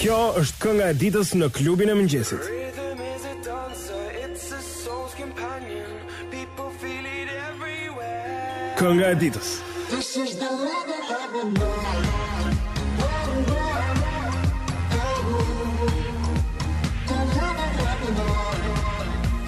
Kjo është kënga e ditës në klubin e mëngjesit. Kënga e ditës. This is the weather of the night.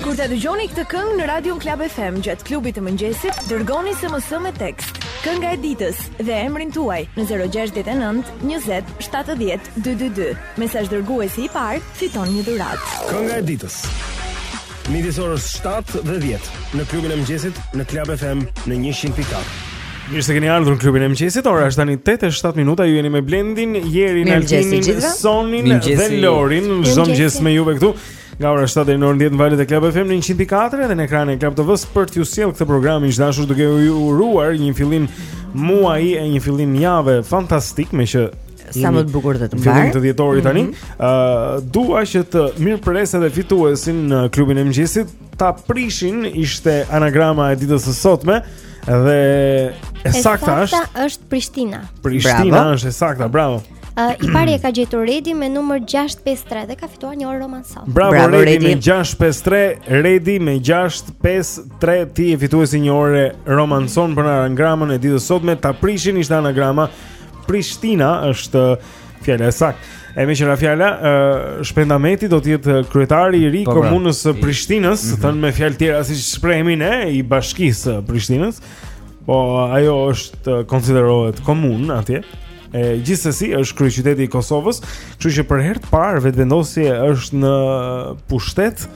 Kur ta dëgjoni këtë këngë në Radio Klab FM gjatë klubit të mëngjesit, dërgoni SMS me tekst Kënga e ditës, dhe emrin tuaj në 069 20 70 222. Mesazh dërguesi i parë fiton një dhuratë. Kënga e ditës. Midis orës 7 dhe 10 në klubin e mëngjesit në Club FM në 100.4. Mirë se keni ardhur në klubin e mëngjesit. Ora është tani 8:07 minuta. Ju jeni me Blendin, Jerin, Altinin, Sonin dhe Lorin. Çdo mëngjes me juve këtu. Nga ora 7 deri në orën 10 në valët e Club FM në 104 dhe në ekranin e Club TV-s për t'ju sjellë këtë program, miq të dashur duke ju uruar një fillim muaji e një fillim jave fantastik me që sa më të bukur dhe të mbarë. Fillim të dhjetorit mhm. tani. Ëh, mm -hmm. uh, dua që të mirëpres edhe fituesin në klubin e mëngjesit ta prishin ishte anagrama e ditës së sotme dhe e sakta është. Është Prishtina. Prishtina bravo. është e saktë, bravo. Uh, I pari e ka gjetur Redi me numër 653 dhe ka fituar një orë romanson. Bravo, Bravo Redi, Redi me 653, Redi me 653 ti je fituesi një orë romanson për anagramën e ditës sotme ta prishin ishte anagrama Prishtina është fjala e saktë. E meqë ra fjala, uh, Shpend Ahmeti do të jetë kryetari i ri po, pra. i komunës së Prishtinës, mm -hmm. thënë me fjalë të tjera siç shprehemi ne, i bashkisë Prishtinës, po ajo është konsiderohet komunë atje, E gjithsesi është kryeqyteti i Kosovës, kështu që për herë të parë Vetëvendosja është në pushtet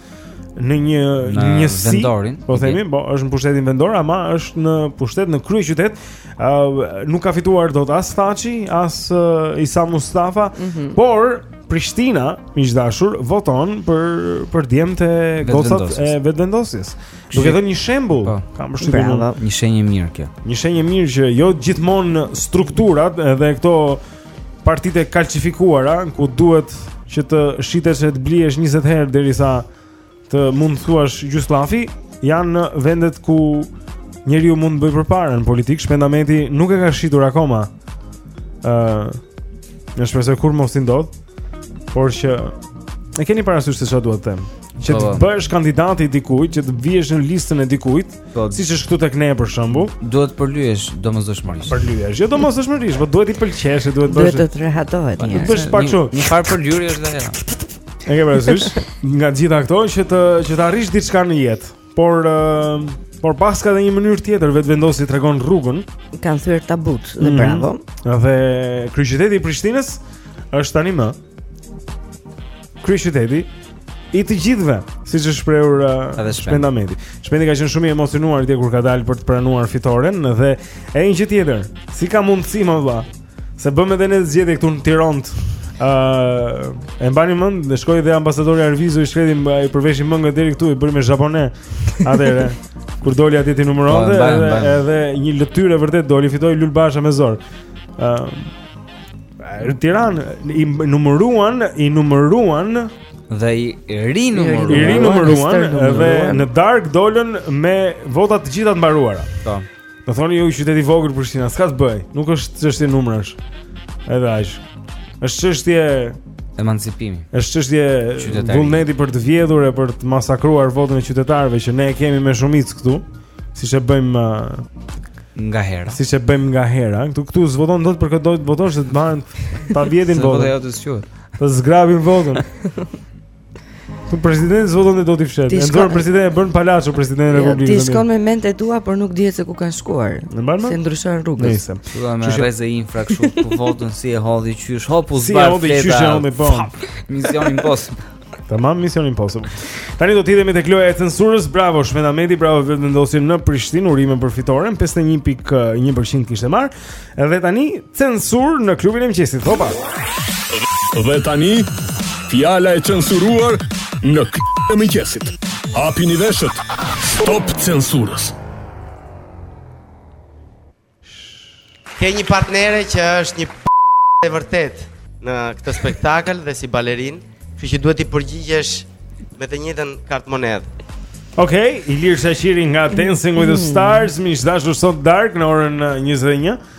në një në njësi vendore, po themi, po është në pushtetin vendor, ama është në pushtet në kryeqytet. Ë uh, nuk ka fituar dot as Thaçi, as uh, Isa Mustafa, mm -hmm. por Prishtina, miq të dashur, voton për për djemtë e gocat e Vetëvendosjes. Duke dhënë një shembull, po. kam përshtypjen unë. Një shenjë e mirë kjo. Një shenjë e mirë që jo gjithmonë strukturat edhe këto partitë e kalcifikuara ku duhet që të shitesh e të blihesh 20 herë derisa të mund të thuash gjysmë llafi, janë vendet ku njeriu mund të bëjë përpara në politikë, Shpend Ahmeti nuk e ka shitur akoma. ë uh, Unë shpresoj kurrë mos t'i ndodhë Por që e keni parasysh se çfarë dua të them? Që të po, po. bëhesh kandidati i dikujt, që të vihesh në listën e dikujt, po. siç është këtu tek ne për shembull, duhet të përlyesh domosdoshmërisht. Përlyesh, jo domosdoshmërisht, por duhet t'i pëlqesh, duhet të bësh. Duhet të rehatohet një. Të bësh pak kështu. Një farë përlyerje është dhe ajo. E ke parasysh nga të gjitha këto që të që të arrish diçka në jetë. Por uh, por paska edhe një mënyrë tjetër Vetëvendosja tregon rrugën. Kanë thyer tabutë dhe mm -hmm. bravo. Dhe kryeqyteti i Prishtinës është tani më kryeqyteti i të gjithëve, siç është shprehur uh, Shpend Ahmeti. Shpendi ka qenë shumë i emocionuar dje kur ka dalë për të pranuar fitoren edhe një gjë tjetër, si ka mundësi mo vëlla? Se bëmë edhe ne zgjedhje këtu në Tiranë. Ë, uh, e mbani mend, dhe shkoi dhe ambasadori Arvizu i shkreti me përveshur mëngë deri këtu i bëri me japone. Atëherë, kur doli atje t'i numëronte po, edhe mbaj. edhe një lëtyrë e vërtetë doli fitoi Lul Basha me zor. Ë, uh, Tiranë i numëruan, i numëruan dhe i rinumëruan. I rinumëruan dhe në darkë dolën me vota të gjitha të mbaruara. Po. Do thoni ju qytet i vogël Prishtina, s'ka të bëjë. Nuk është çështje numrash. Edhe aq. Është çështje emancipimi. Është çështje vullneti për të vjedhur e për të masakruar votën e qytetarëve që ne e kemi me shumicë këtu, siç e bëjmë uh, ngahera. Siç e bëjmë ngahera, këtu këtu s'voton dot për kë të dojë të votosh ta marrin ta vjedhin votën. Po ajo të squt. Ta zgrapin votën. Po presidenti s'voton dot i fshehtë. E ndor presidenti e bën palaço presidentin e Republikës. Ti shkon me mendtë e tua, por nuk dihet se ku kanë shkuar. Se ndryshon rrugën. Nëse. Do të marrë rreze infra kështu po votën si e hodhi qysh, hop u zbardh fleta. Si e hodhi qysh e hodhi po. Mission Impos. Tamam, Mission Impossible. Tani do të hidhemi tek loja e censurës. Bravo Shpend Ahmeti, bravo Vetëvendosje në Prishtinë, urime për fitoren. 51.1% kishte marrë. Dhe tani censurë në klubin e mëngjesit. Hopa. Dhe tani fjala e censuruar në klubin e mëngjesit. Hapini veshët. Stop censurës. Ke një partnere që është një p*** e vërtetë në këtë spektakël dhe si balerinë Kështu që duhet t'i përgjigjesh me të njëjtën kartëmonedhë. Okej, okay, Ilir Shaqiri nga Dancing with the mm. Stars, mm. miq të dashur sot në darkë në orën 21. Eh,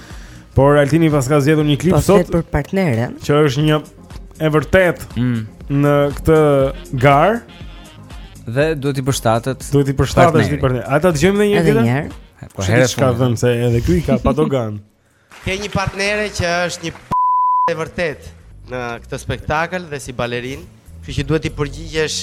Por Altini paska zgjedhur një klip po, sot për partneren, që është një e vërtetë mm. në këtë garë dhe duhet t'i përshtatet. Duhet t'i përshtatet një partner. A ta dëgjojmë edhe një herë. Po herë ka vënë se edhe ky ka pa dogan. Ke një partnere që është një p*** e vërtetë në këtë spektakël dhe si balerinë, kështu që duhet t'i përgjigjesh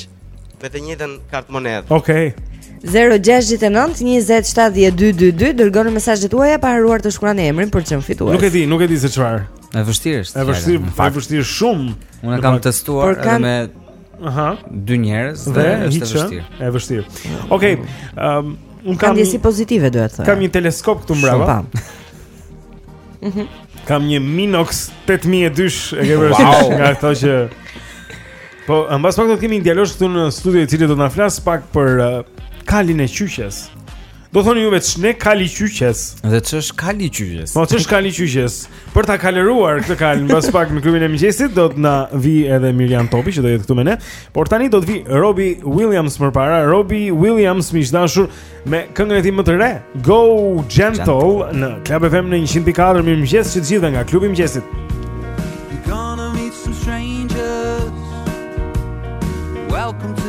me të njëjtën kartëmonedhë. Okej. Okay. 0-6-9-20-7-12-2 Dërgoni mesazhet tuaja pa harruar të shkruani emrin për të fituar Nuk e di, nuk e di se çfarë E vështirë është E vështirë, e vështirë shumë Unë e kam testuar edhe me Aha. Dy njerëz dhe është e vështirë. E vështirë. Okej. Okay, um, unë kam ndjesi pozitive duhet të them. Kam një teleskop këtu mbrapa. Mhm. Kam një Minox 8200, e ke vërtetë wow. nga ato që Po, mbas pak do të kemi një dietolog këtu në studio i cili do të na flas pak për uh, kalin e qyqes. Do thoni juve ç'ne kali qyqes. Dhe ç'është kali qyqes? Po ç'është kali qyqes? Për ta kaleruar këtë kal mbas pak në klubin e mëngjesit do të na vi edhe Mirjan Topi që do jetë këtu me ne. Por tani do të vi Robi Williams më përpara. Robi Williams miq dashur me këngën e tij më të re, Go Gentle në Club FM në 104 mirëmëngjes të gjithëve nga klubi i mëngjesit. Welcome to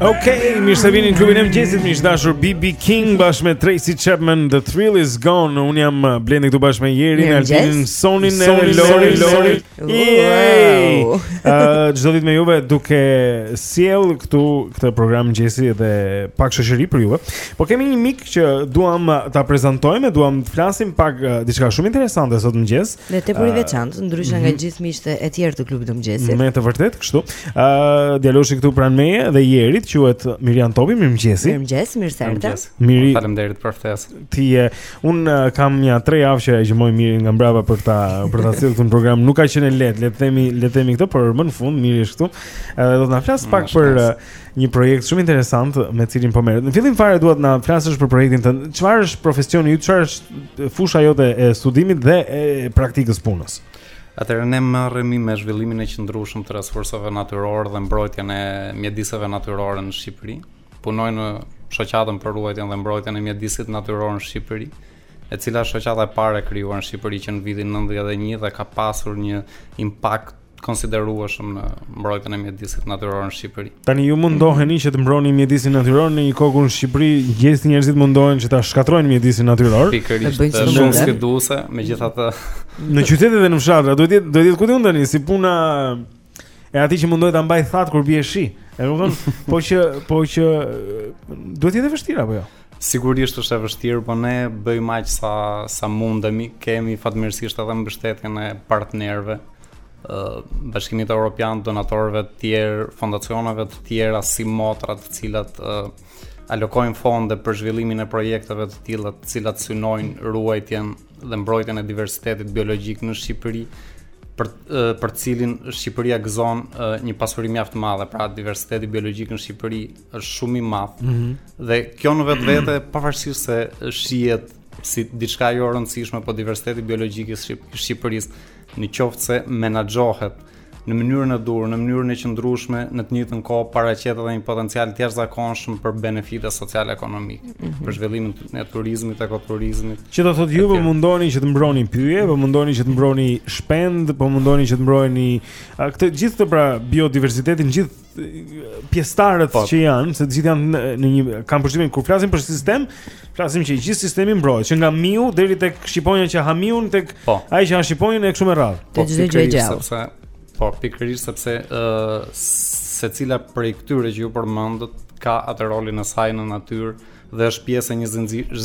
Okej, okay, mirë se vini në klubin e mëngjesit, miq dashur BB King bashkë me Tracy Chapman, The Thrill is Gone. Un jam uh, Blendi këtu bashkë me Jerin, Alvin, Sonin, Lori, Lori, Lori. Wow. Çdo ditë me juve duke sjell këtu këtë program mëngjesi dhe pak shoqëri për juve. Po kemi një mik që duam ta prezantojmë, duam të flasim pak diçka shumë interesante sot në mëngjes. Dhe tepër i veçantë, ndryshe nga mhm. gjithë miqtë e tjerë të klubit të mëngjesit. Me të vërtetë kështu. Ë djaloshi këtu pranë meje dhe Jerit quhet Mirjan Topi, mirëmëngjesi. Mirëmëngjes, mirë se erdhe. Faleminderit për ftesën. Ti je. Un uh, kam një tre javë që e gjurmoj Mirin nga mbrapa për ta për ta sjellë këtu në program. Nuk ka qenë lehtë, le të themi, le të themi këtë, por më në fund Miri është këtu. Edhe do të na flas pak për uh, një projekt shumë interesant me të cilin po merret. Në fillim fare dua të na flasësh për projektin tënd. Çfarë është profesioni yt? Çfarë është fusha jote e studimit dhe e praktikës punës? Atëherë ne merremi me zhvillimin e qëndrueshëm të resurseve natyrore dhe mbrojtjen e mjediseve natyrore në Shqipëri. Punoj në Shoqatën për Ruajtjen dhe Mbrojtjen e Mjedisit Natyror në Shqipëri, e cila është shoqata e parë e krijuar në Shqipëri që në vitin 91 dhe ka pasur një impakt konsiderueshëm në mbrojtjen e mjedisit natyror në Shqipëri. Tani ju mundoheni që të mbroni mjedisin natyror në një kohë ku në Shqipëri, gjithë njerëzit mundohen që ta shkatërrojnë mjedisin natyror. Pikërisht, është shumë sfiduese, megjithatë në qytete dhe në fshatra duhet të jetë duhet të jetë ku di unë tani si puna e atij që mundohet ta mbajë thatë kur bie shi E kupton, po që, po që Duhet të jetë e vështirë, apo jo Sigurisht është e vështirë, po ne bëjmë aq sa, sa mundemi Kemi fatmirësisht edhe mbështetjen e partnerëve Bashkimit Europian, donatorëve të tjerë, fondacioneve të tjera simotra të cilat alokojnë fonde për zhvillimin e projekteve të tilla, të cilat synojnë ruajtjen dhe mbrojtjen e diversitetit biologjik në Shqipëri, për për të cilin Shqipëria gëzon një pasuri mjaft të madhe, pra diversiteti biologjik në Shqipëri është shumë i madh. Mm -hmm. Dhe kjo në vetvete, pavarësisht se shihet si diçka jo e rëndësishme, po diversiteti biologjik i Shqipërisë, në qoftë se menaxhohet në mënyrën e duhur, në mënyrën e qëndrueshme, në të njëjtën kohë paraqet edhe një potencial të jashtëzakonshëm për benefite sociale ekonomike, mm -hmm. për zhvillimin e turizmit, ekoturizmit. Që do thotë ju po mundoheni që të mbroni pyje, po mundoheni që të mbroni shpendë, po mundoheni që të mbroni këtë gjithë pra biodiversitetin gjithë pjesëtarët po. që janë, se të gjithë janë në një kanë përshtypjen kur flasim për sistem, flasim që i gjithë sistemi mbrohet, që nga miu deri tek shqiponja që ha miun tek po. ai që ha shqiponjën e kështu me radhë. Po pikërisht sepse po pikërisht sepse ë uh, secila prej këtyre që ju përmendët ka atë rolin e saj në natyrë dhe është pjesë e një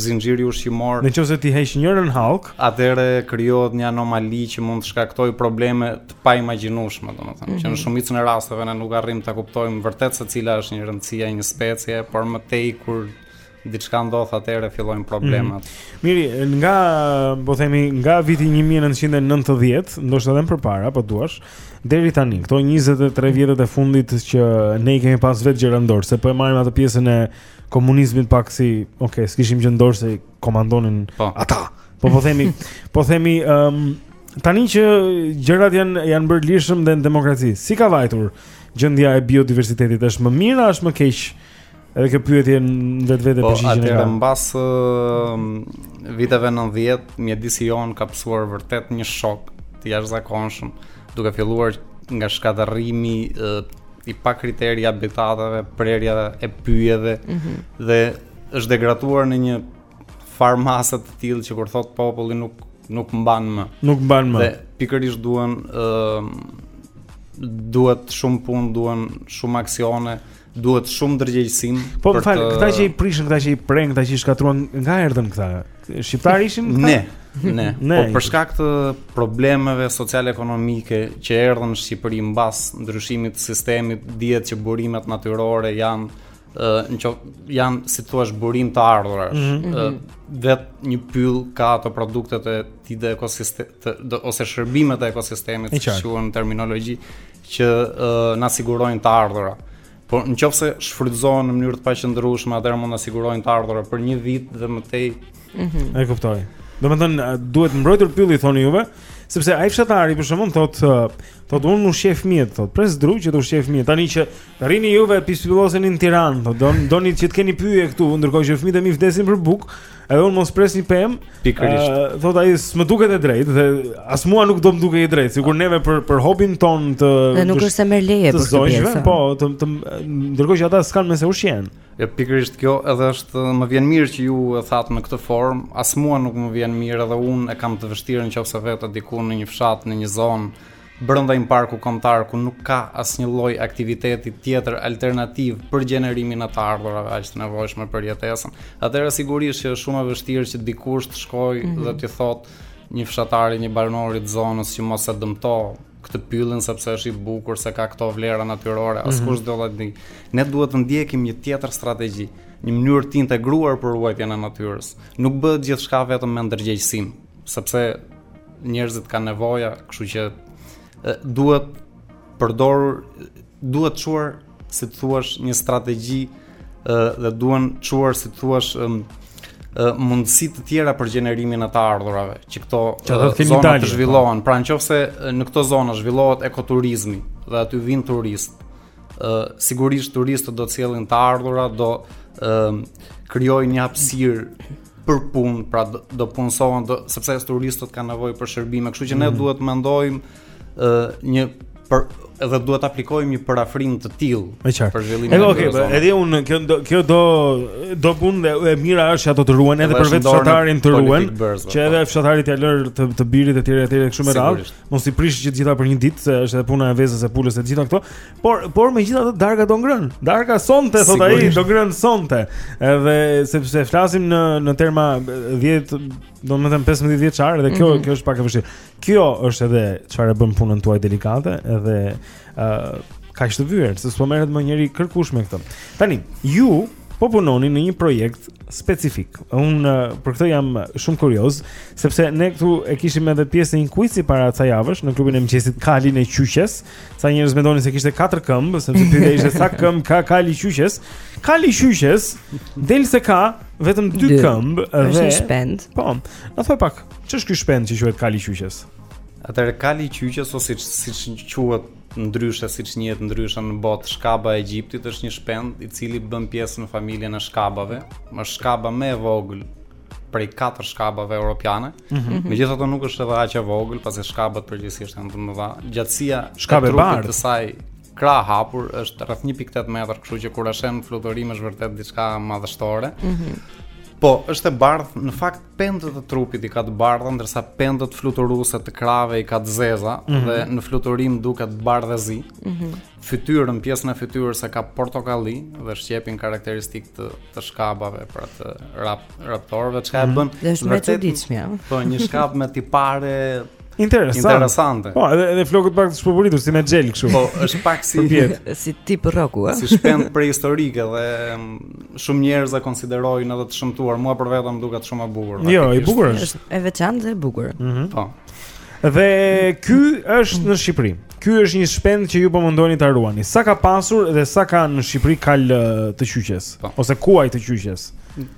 zinxhiri ushqimor. Në qoftë se ti heq njërën hallkë, atëherë krijohet një anomali që mund të shkaktojë probleme të paimagjinueshme, domethënë, mm -hmm. që në mhm. shumicën e rasteve ne nuk arrijmë ta kuptojmë vërtet se cila është një rëndësia e një specie, por më tej kur diçka ndodh atëherë fillojnë problemet. Mm -hmm. Miri, nga po themi nga viti 1990, ndoshta edhe më përpara, po të duash, deri tani, këto 23 vjetët e fundit që ne i kemi pas vetë gjërat në dorë, se po e marrim atë pjesën e komunizmit pak si, ok, s'kishim gjë në dorë se komandonin po. ata. Po po themi, po themi, um, tani që gjërat janë janë bërë lirshëm dhe në demokraci, si ka vajtur gjendja e biodiversitetit? Është më mirë apo është më keq? Edhe kjo pyetje në vetvete po, përgjigjen e ka. Po, atëherë mbas uh, viteve 90, mjedisi ynë ka pësuar vërtet një shok të jashtëzakonshëm. Duke filluar nga shkatërrimi i pakriter i habitateve, prerja e pyjeve mm -hmm. dhe është degraduar në një farë mase të tillë që kur thotë populli nuk nuk mban më. Nuk mban më. Dhe pikërisht duhen ë uh, duhet shumë punë, duhen shumë aksione. Duhet shumë ndërgjegjësim po, për të Po më fal, këta që i prishën, këta që i prenë, këta që i shkatërruan, nga erdhën këta? Shqiptarë ishin këta? Ne. Ne. ne. Po për shkak të problemeve sociale ekonomike që erdhën në Shqipëri mbas ndryshimit të sistemit, dihet që burimet natyrore janë në që janë si të thuash burim të ardhurash. Mm -hmm. Vetë një pyll ka ato produktet e tij dhe ekosistemit, dhe, ose shërbimet e ekosistemit që quhen në terminologji që na sigurojnë të ardhura. Por në qoftë se shfrytëzohen në mënyrë të paqëndrueshme, atëherë mund të sigurojnë të ardhura për një vit dhe më tej. Mm -hmm. E kuptoj. Domethënë, duhet mbrojtur pylli, thoni juve, sepse ai fshatari, për shembull, thotë, thotë, unë ushqej fëmijët, thotë, pres dru që të ushqej fëmijët, tani që rrini juve e pispilloseni në Tiranë, thotë, do, doni që të keni pyje këtu, ndërkohë që fëmijët e mi vdesin për bukë, Edhe unë mos pres një pemë Pikërisht uh, Thotë ai s'më duket e drejtë Dhe as mua nuk do më dukej e drejtë Sikur neve për, për hobin tonë të Dhe nuk është se merr leje për këtë pjesë Po, të, të, të ndërkohë që ata s'kanë me se ushqehen Ja, jo, pikërisht kjo edhe është Më vjen mirë që ju e thatë në këtë formë As mua nuk më vjen mirë Edhe unë e kam të vështirë në qoftë se vete Diku në një fshat, në një zonë Brenda një parku kombëtar ku nuk ka asnjë lloj aktiviteti tjetër alternativ për gjenerimin e të ardhurave aq të nevojshme për jetesën. Atëherë sigurisht që është shumë e vështirë që dikush të shkojë mm -hmm. dhe t'i thotë një fshatari, një banori të zonës që mos e dëmto këtë pyllin sepse është i bukur, se ka këto vlera natyrore, mhm. askush s'do ta dijë. Ne duhet të ndjekim një tjetër strategji, një mënyrë të integruar për ruajtjen e natyrës. Nuk bëhet gjithçka vetëm me ndërgjegjësim. Sepse njerëzit kanë nevoja, kështu që duhet përdorur duhet çuar si të thuash një strategji dhe duhen çuar si të thuash mundësi të tjera për gjenerimin e të ardhurave, që këto zona të zhvillohen. Po. Pra në qoftë se në këto zona zhvillohet ekoturizmi dhe aty vijnë turistë, sigurisht turistët do të sjellin të ardhura, do krijojnë një hapësirë për punë, pra do, do punësohen, do, sepse turistët kanë nevojë për shërbime, kështu që ne mm. duhet të mendojmë ë një për edhe duhet të aplikojmë një përafrim të tillë për zhvillimin e okay, zonës. Edhe unë kjo do kjo do do bën dhe e mira është që ato të ruhen edhe për vetë fshatarin të ruhen, që edhe po. fshatari t'ia lërë të të birit etj etj kështu me radhë. Mos i prishë që të gjitha për një ditë, se është edhe puna e vezës e pulës e gjitha këto. Por por megjithatë darka do ngrën. Darka sonte thotë ai, do ngrën sonte. Edhe sepse flasim në në terma 10, domethënë 15 vjeçar dhe kjo mm -hmm. kjo është pak e vështirë. Kjo është edhe çfarë e bën punën tuaj delikate, edhe ë uh, kaq të vyer, se s'po merret më njeri kërkush me këtë. Tani, ju po punoni në një projekt specifik. Unë uh, për këtë jam shumë kurioz, sepse ne këtu e kishim edhe pjesë në një quiz para ca javësh në klubin e mëngjesit Kalin e Qyqes. Sa njerëz mendonin se kishte katër këmbë, sepse pyetja ishte sa këmbë ka Kali i Qyqes. Kali i Qyqes del se ka vetëm dy këmbë dhe është një shpend. Po. Na thuaj pak, ç'është ky shpend që quhet Kali i Qyqes? Atëherë kali i qyqes ose siç siç quhet ndryshe, siç njihet ndryshe në botë, shkaba e Egjiptit, është një shpend i cili bën pjesë në familjen e shkabave, është shkaba më e vogël prej katër shkabave europiane. Mm -hmm. Megjithatë nuk është edhe aq e vogël, pasi shkabat përgjithësisht janë të mëdha. Gjatësia shkabë e bardhë e saj krahëhapur është rreth 1.8 metër, kështu që kur e sheh në fluturim është vërtet diçka madhështore. Mm -hmm. Po, është e bardhë, në fakt pendët e trupit i ka të bardha, ndërsa pendët fluturuese të krahëve i ka të zeza mm -hmm. dhe në fluturim duket bardhë e zi. Mm -hmm. Fytyrën, pjesën e fytyrës e ka portokalli dhe sqepin karakteristik të të shkabave pra të rap raptorëve, çka mm -hmm. e mhm. bën. Është vërtet Po një shkabë me tipare Interesante. Interesante. Po, edhe edhe flokët pak të shpopuritur si me xhel kështu. Po, është pak si si tip rroku, ëh. Si shpend prehistorike dhe mm, shumë njerëz e konsiderojnë edhe të shëmtuar. Mua për vete më duket shumë e bukur. Jo, e bukur është. E veçantë dhe e bukur. Mhm. Po. Dhe ky është në Shqipëri. Ky është një shpend që ju po mundoheni ta ruani. Sa ka pasur dhe sa ka në Shqipëri kalë të qyqes po. ose kuaj të qyqes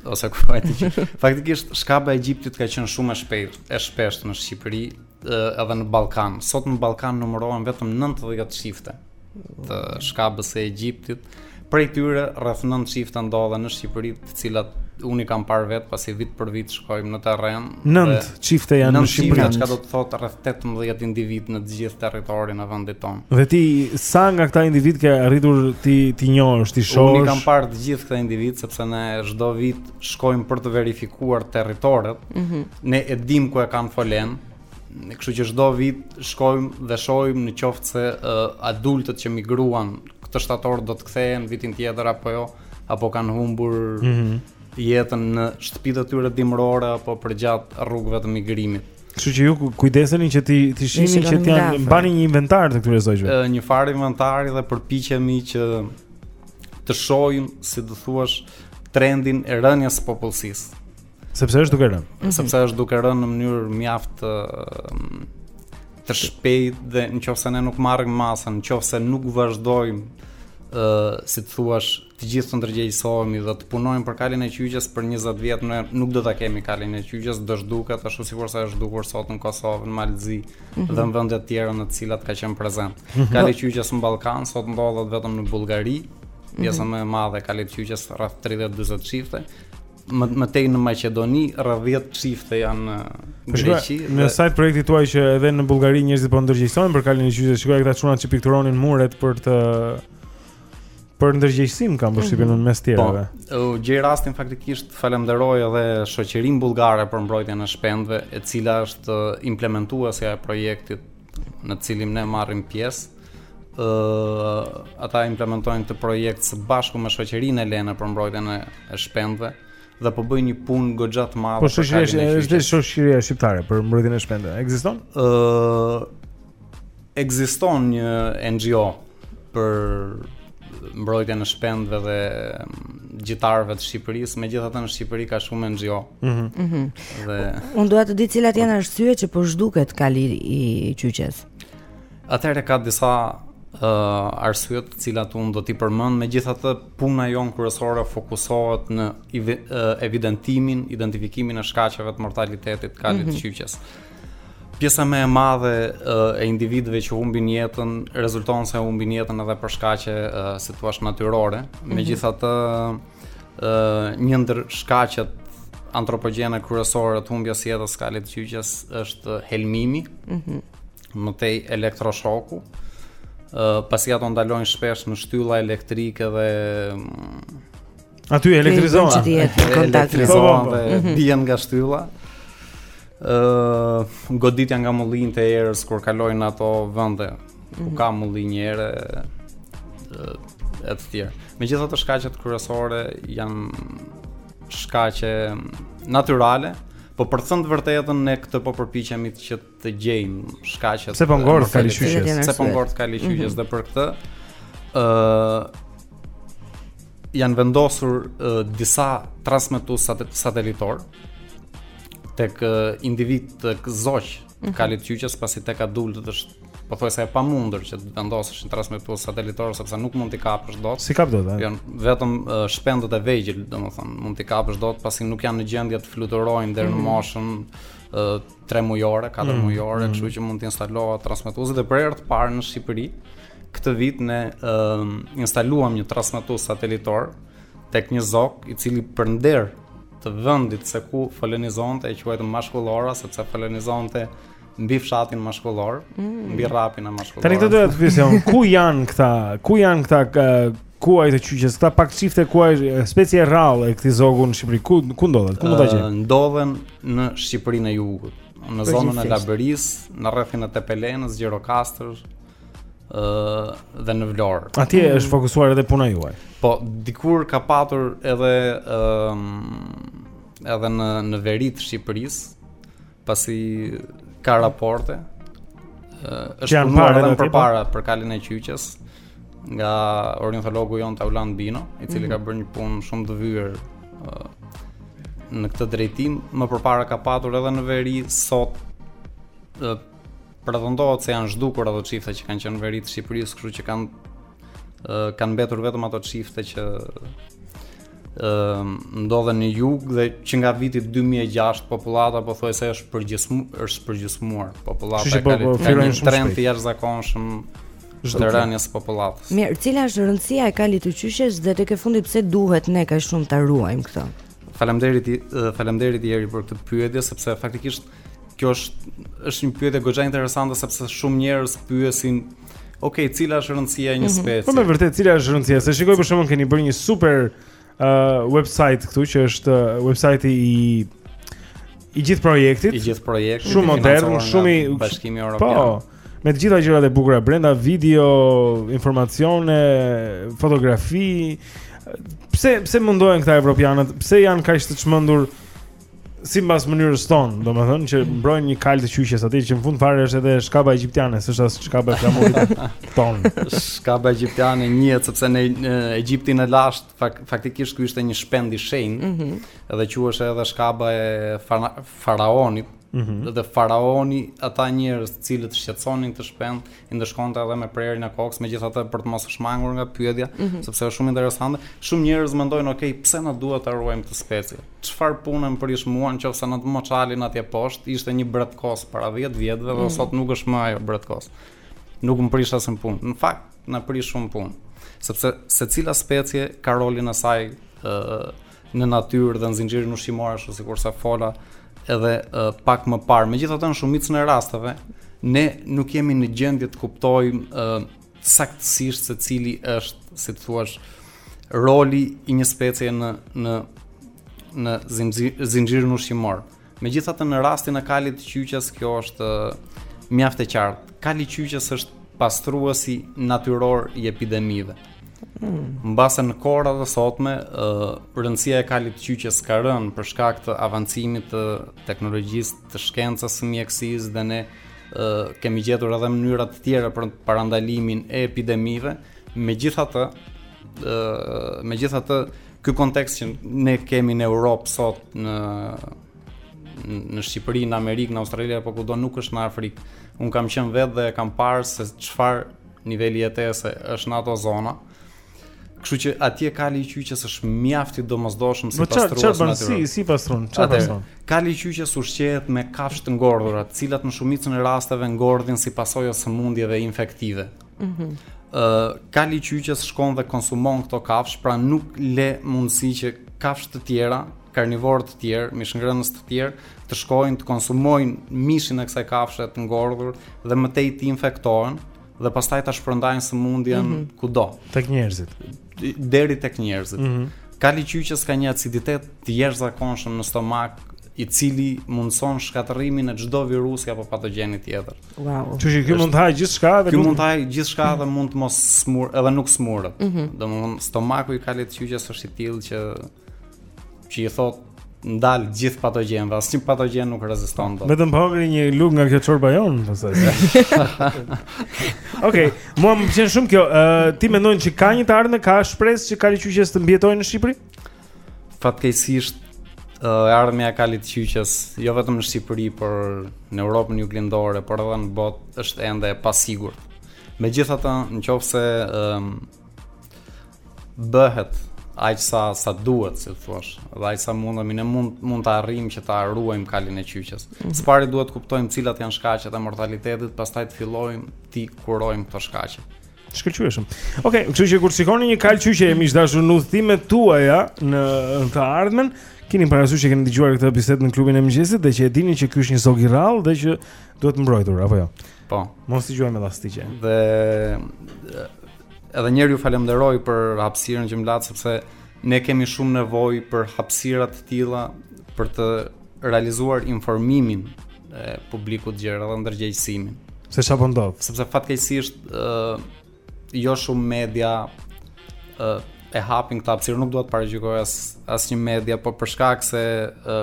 ose kuaj të qyqes. Faktikisht shkaba e Egjiptit ka qenë shumë e shpejtë e shpeshtë në Shqipëri edhe në Ballkan. Sot në Ballkan numërohen vetëm 90 çifte të shkabës së Egjiptit. Prej tyre rreth 9 çifte ndodhen në Shqipëri, të cilat unë kam parë vetë pasi vit për vit shkojmë në terren. 9 çifte janë në Shqipëri. Çka do të thotë rreth 18 individë në të gjithë territorin e vendit tonë. Dhe ti sa nga këta individë ke arritur ti t'i njohësh, t'i shohësh? Unë kam parë të gjithë këta individë sepse ne çdo vit shkojnë për të verifikuar territoret. Mm -hmm. Ne e dimë ku e kanë folenë, kështu që çdo vit shkojmë dhe shohim në qoftë se uh, adultët që migruan këtë shtator do të kthehen vitin tjetër apo jo, apo kanë humbur mm -hmm. jetën në shtëpitë e tyre dimërore apo përgjatë rrugëve të migrimit. Kështu që ju kujdeseni që t'i t'i shihni që të mbani një inventar të këtyre zogjve. Një farë inventari dhe përpiqemi që të shohim si të thuash trendin e rënies së popullsisë. Sepse është duke rënë. Mm -hmm. Sepse është duke rënë në mënyrë mjaft të shpejtë dhe në qoftë se ne nuk marrim masa, në qoftë se nuk vazhdojmë, uh, si të thuash, të gjithë të ndërgjegjësohemi dhe të punojmë për kalin e qyqes për 20 vjet, ne nuk do ta kemi kalin e qyqes, do zhduket, ashtu sikurse është zhdukur sot në Kosovë, në Mal të Zi, Mhm. dhe në vende të tjera në të cilat ka qenë prezent. Mhm. Kali i qyqes në Ballkan sot ndodhet vetëm në Bullgari, mhm. pjesa më e madhe e kalit të qyqes rreth 30-40 çifte. Më tej në Maqedoni rreth 10 çifte janë në po Greqi. Në dhe... saje të projektit tuaj që edhe në Bullgari njerëzit po ndërgjegjësohen për kalin e qyqes, shikoj këta çuna që pikturonin muret për të Për ndërgjegjësim kam përshtypjen mm -hmm. mes të tjerave. Po, gjej rastin faktikisht të falenderoj edhe shoqërinë bullgare për mbrojtjen e shpendëve, e cila është implementuesja e projektit në cilin ne marrim pjesë. Ë uh, ata implementojnë këtë projekt së bashku me shoqërinë helene për mbrojtjen e, e shpendëve dhe po bëjnë një punë goxha të madhe. Po shoqëria është shoqëria shqiptare për mbrojtjen e shpendëve. Ekziston? Ë uh, Ekziston një NGO për mbrojtjen e shpendëve dhe gjitarëve të Shqipërisë, megjithatë në Shqipëri ka shumë NGO. Ëh. Mm -hmm. Mhm. Mm dhe unë dua të di cilat janë arsyet që po zhduket kali i qyqes. Atëherë ka disa ëh uh, arsye të cilat unë do t'i përmend, megjithatë puna jonë kryesore fokusohet në uh, evidentimin, identifikimin e shkaqeve të mortalitetit të kalit mm -hmm. të qyqes. Pjesa më e madhe e individëve që humbin jetën rezulton se humbin jetën edhe për shkaqe si t'thuash natyrore. Mm -hmm. Megjithatë, një ndër shkaqet antropogjene kryesore të humbjes së jetës kalit qyqes është helmimi. Mhm. Mm më tej elektroshoku. Ë uh, pasi ato ndalojnë shpesh në shtylla elektrike dhe mm, Aty elektrizohen, elektrizohen dhe mhm. bien nga shtylla. Ë, uh, goditja nga mullinjtë e erës kur kalojnë ato vende ku mhm. ka mullinj ere e të tjerë. Megjithatë shkaqet kryesore janë shkaqe natyrale, po për të thënë të vërtetën ne këtë po përpiqemi të të gjejmë shkaqet. Pse po ngordh kali i qyqes? Pse po ngordh kali i qyqes mhm. dhe për këtë? ë uh, janë vendosur uh, disa transmetues sat satelitor tek uh, individët, zogjtë mhm. kalit qyqes pasi tek adultët është pothuajse e pamundur që të vendosësh një transmetues satelitor sepse nuk mund t'i kapësh dot. S'i kap dot? Janë vetëm uh, shpendët e vegjël, domethënë, mund t'i kapësh dot pasi nuk janë në gjendje të fluturojnë deri në mhm. moshën uh, 3 mujore, 4 mm, mujore, mm. kështu që mund të instalohet transmetuesi dhe për herë të parë në Shqipëri këtë vit ne uh, instaluam një transmetues satelitor tek një zog i cili për nder të vendit se ku folenizonte e quajtëm Mashkullora sepse folenizonte mbi fshatin Mashkullorë, mm. mbi rrapin e Mashkullorës. Tani këtë do të pyesja, ku janë këta, ku janë këta Kuaj të qyqes, këta pak çifte kuaj, specie e rrallë e këtij zogu në Shqipëri. Ku ku ndodhen? Ku mund ta gjej? Ndodhen në Shqipërinë e Jugut, në zonën e Labërisë, në rrethin e Tepelenës, Gjirokastër, ë dhe në Vlorë. Atje mm. është fokusuar edhe puna juaj. Po, dikur ka patur edhe ë edhe në në veri të Shqipërisë, Pasi ka raporte, është punuar edhe përpara për kalin e qyqes nga ornitologu jonë Taulant Bino, i cili mm -hmm. ka bërë një punë shumë të vyer në këtë drejtim, më përpara ka patur edhe në veri sot Pretendohet se janë zhdukur ato çifte që kanë qenë në veri të Shqipërisë, kështu që kanë kanë mbetur vetëm ato çifte që ndodhen në jug dhe që nga viti 2006 popullata pothuajse është përgjysmë është përgjysmuar popullata e, po, po, ka një trend të jashtëzakonshëm të rënies së popullatës. Mirë, cila është rëndësia e kalit të qyqes dhe tek e fundi pse duhet ne kaq shumë ta ruajmë këtë? Faleminderit, faleminderit Eri për këtë pyetje sepse faktikisht Kjo është është një pyetje goxha interesante sepse shumë njerëz pyesin, ok, cila është rëndësia e një specie? Po me vërtet, cila është rëndësia? Se shikoj për shembull keni bërë një super uh, website këtu që është uh, website i i gjithë projektit. I gjithë projektit. Shumë modern, shumë i Bashkimi po, Evropian. Po. Me të gjitha gjërat e bukura brenda, video, informacione, fotografi. Pse pse mundohen këta evropianët? Pse janë kaq të çmendur? simbas mënyrës tonë, domethënë, që mbrojnë një kalë të qyqes atje, që në fund fare, është edhe shkaba egjiptiane, s'është as shkaba e flamurit tonë. Shkaba egjiptiane njihet, sepse në Egjiptin e lashtë, fak, faktikisht ky ishte një shpend i shenjtë, mm -hmm. edhe quhet edhe shkaba e faraonit, mm -hmm. dhe faraoni, ata njerëz të cilët shqetësonin këtë shpend, i ndëshkonte edhe me prerjen e kokës, megjithatë për të mos u shmangur nga pyetja, mm -hmm. sepse është shumë interesante. Shumë njerëz mendojnë, "Ok, pse na duhet ta ruajmë këtë specie? Çfarë pune më prish mua në qoftë se në moçalin atje poshtë ishte një bretkosë para 10 vjetëve, mm -hmm. dhe sot nuk është më ajo bretkosë? Nuk më prish asnjë punë. Në fakt, na prish shumë punë, sepse secila specie ka rolin e saj ë në natyrë dhe në zinxhirin ushqimor ashtu sikurse fola edhe uh, pak më parë. Megjithatë në shumicën e rasteve ne nuk jemi në gjendje të kuptojmë uh, saktësisht se cili është, si të thuash, roli i një specie në në në zinxhirin ushqimor. Megjithatë në rastin e kalit të qyqes kjo është mjaft e qartë. Kali i qyqes është pastruesi natyror i epidemive. Mm. Mbase në kohët e sotme, rëndësia e kalit të qyqes ka rënë për shkak të avancimit të teknologjisë, të shkencës së mjekësisë dhe ne kemi gjetur edhe mënyra të tjera për parandalimin e epidemive. Megjithatë, megjithatë Ky kontekst që ne kemi në Europë sot në në Shqipëri, në Amerikë, në Australi apo kudo nuk është në Afrikë. Unë kam qenë vetë dhe e kam parë se çfarë niveli jetese është në ato zona. Kështu që atje kali i qyqes është mjaft i domosdoshëm si pastrues natyror. Çfarë bën si si pastron? Çfarë pastron? Kali i qyqes ushqehet me kafshë të ngordhura, të cilat në shumicën e rasteve ngordhin si pasojë e sëmundjeve infektive. Mhm. Mm uh, kali i qyqes shkon dhe konsumon këto kafshë, pra nuk lë mundësi që kafshë të tjera, karnivorë të tjerë, mishngrënës të tjerë, të shkojnë të konsumojnë mishin e kësaj kafshe të ngordhur dhe më tej të infektohen dhe pastaj ta shpërndajnë sëmundjen mm -hmm. kudo. Tek njerëzit. Deri tek njerëzit. Mm -hmm. Kali i qyqes ka një aciditet të jashtëzakonshëm në stomak i cili mundëson shkatërrimin e çdo virusi apo patogjeni tjetër. Wow. Që që kjo mund të hajë gjithçka dhe Kjo mund të hajë gjithçka dhe mund të mos sëmuret, edhe nuk sëmuret mm -hmm. Domethënë stomaku i kalit të qyqes është i tillë që Që i thotë ndal gjithë patogjenëve asnjë patogjen nuk reziston dot Vetëm po hëngri një lugë nga kjo çorba jonë pastaj Ok, mua më pëlqen shumë kjo uh, Ti mendon që ka një të ardhme, ka shpresë që kali i qyqes të mbijetojë në Shqipëri? Fatkeqësisht e ardhmja e kalit të qyqes, jo vetëm në Shqipëri, por në Europën juglindore, por edhe në botë, është ende e pasigurt. Me gjitha të, në qoftë se um, bëhet aq sa, sa duhet, si të thuash, dhe aq sa mundemi ne mund, mund të arrijmë që ta ruajmë kalin e qyqes. Mm -hmm. Së pari duhet të kuptojmë cilat janë shkaqet e mortalitetit, pastaj të fillojmë t'i kurojmë këto shkaqe. Shkëlqyeshëm. Okej, okay, kështu që kur shikoni një kalë qyqeje miq të dashur në udhëtimet tuaja në në të ardhmen, keni parasysh që keni dëgjuar këtë bisedë në klubin e mëngjesit dhe që e dini që ky është një zog i rrallë dhe që duhet mbrojtur apo jo. Po. Mos i gjuajmë me llastiqe. Dhe edhe një herë ju falenderoj për hapësirën që më latë sepse ne kemi shumë nevojë për hapësira të tilla për të realizuar informimin e publikut të gjerë dhe ndërgjegjësimin. Se çfarë po ndodh? Sepse fatkeqësisht ë jo shumë media ë e hapin këtë hapësirë, nuk dua të paragjykoj as asnjë media, po për shkak se ë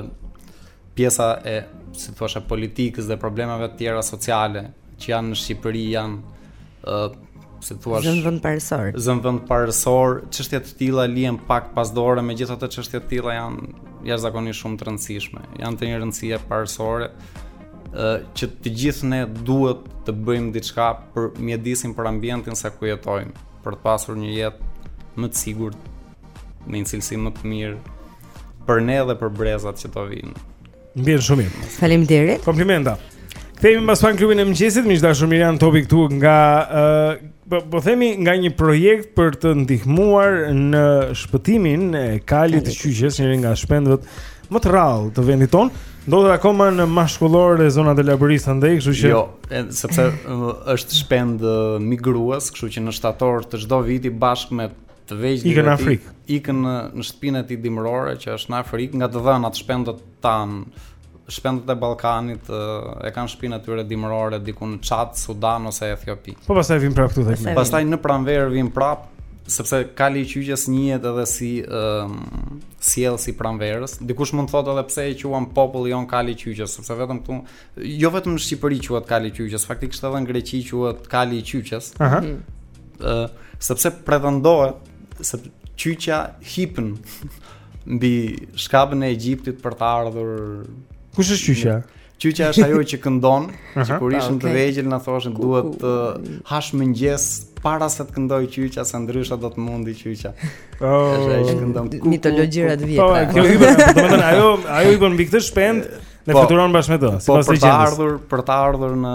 pjesa e si të thuash e politikës dhe problemeve të tjera sociale që janë në Shqipëri janë ë uh, si të thuash zën vend parësor zën vend parësor çështje të tilla lihen pak pas dore megjithatë çështje të tilla janë jashtëzakonisht shumë të rëndësishme janë të një rëndësie parësore ë uh, që të gjithë ne duhet të bëjmë diçka për mjedisin për ambientin se ku jetojmë për të pasur një jetë më të sigurt me një cilësi më të mirë për ne dhe për brezat që do vijnë Më vjen shumë mirë. Faleminderit. Komplimente. Kthehemi pas pak në klubin e mëngjesit, miq të dashur Mirjan Topi këtu nga ë uh, po, po themi nga një projekt për të ndihmuar në shpëtimin e kalit të qyqes, njëri nga shpendët më të rrallë të vendit tonë. Ndodhet akoma në Mashkullorë dhe zonat e Labërisë andaj, kështu që Jo, e, sepse është shpend migrues, kështu që në shtator të çdo viti bashkë me të vegjlit ikën në Afrikë, ikën në në shtëpinë e tij dimërore që është në Afrikë, nga të dhënat shpendët tanë, shpendët e Ballkanit e kanë shtëpinë e tyre dimërore diku në Çad, Sudan ose Etiopi. Po pastaj vjen prapë këtu tek ne. Pastaj në pranverë vjen prapë sepse kali i qyqes njihet edhe si um, sjellësi i pranverës. Dikush mund të thotë edhe pse e quan populli jonë kali i qyqes, sepse vetëm këtu jo vetëm në Shqipëri quhet kali i qyqes, faktikisht edhe në Greqi quhet kali i qyqes. Ëh. Uh -huh. Ë, sepse pretendohet se qyqja hipën mbi shkabën e Egjiptit për të ardhur Kush është qyqja? Qyqja është ajo që këndon, që kur ishim okay. të vegjël na thoshin duhet të hash mëngjes para se të këndojë qyqja se ndryshe do të mundë qyqja. Oh. Është ajo që këndon. Mitologjitë të vjetra. Po, kjo hipën, domethënë ajo ajo hipën mbi këtë shpend dhe po, fluturon bashkë me të. Po, për të ardhur, për të ardhur në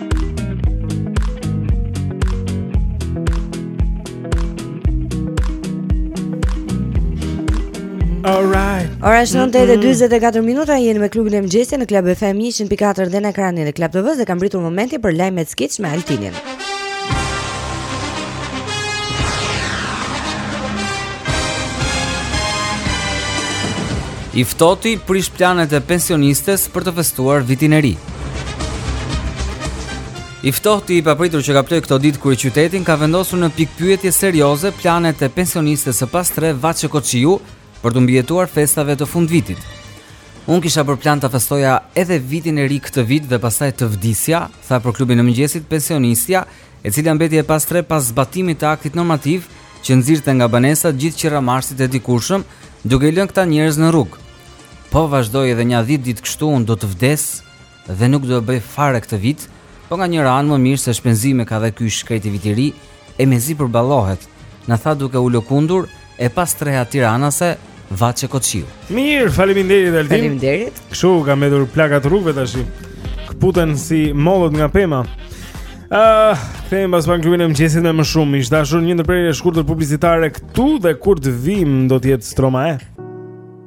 Alright. Ora është 9 dhe 44 minuta, jeni me klubin e mëngjesit në Club FM 104 dhe në ekranin e Club TV-së dhe ka mbërritur momenti për lajmet sketch me Altinin. I ftohti prish planet e pensionistes për të festuar vitin e ri. I ftohti i papritur që kaploi këto ditë kryeqytetin ka vendosur në pikëpyetje serioze planet e pensionistes së pastrehë Vaçe Koçiu për t'u mbijetuar festave të fundvitit. Unë kisha bërë plan ta festoja edhe vitin e ri këtë vit dhe pastaj të vdisja, tha për klubin e mëngjesit pensionistja, e cila mbeti e pastrehë pas zbatimit të aktit normativ që nxirrte nga banesat gjithë qiramarrësit e dikurshëm, duke i lënë këta njerëz në rrugë. Po vazhdoi edhe një 10 ditë kështu, unë do të vdes dhe nuk do e bëj fare këtë vit. Po nga njëra anë më mirë se shpenzime ka dhe ky i shkreti vit i ri e mezi përballohet. Na tha duke u lëkundur e pastreha tiranase, Vaçe Koçiu. Mirë, faleminderit Altin. Faleminderit. Kështu ka mbetur plaka të rrugëve tash. Këputen si mollët nga pema. Ah, uh, kthehemi pas pak në klubin e mëngjesit me më shumë. Miq të dashur një ndërprerje e shkurtër publicitare këtu dhe kur të vijmë do të jetë Stromae.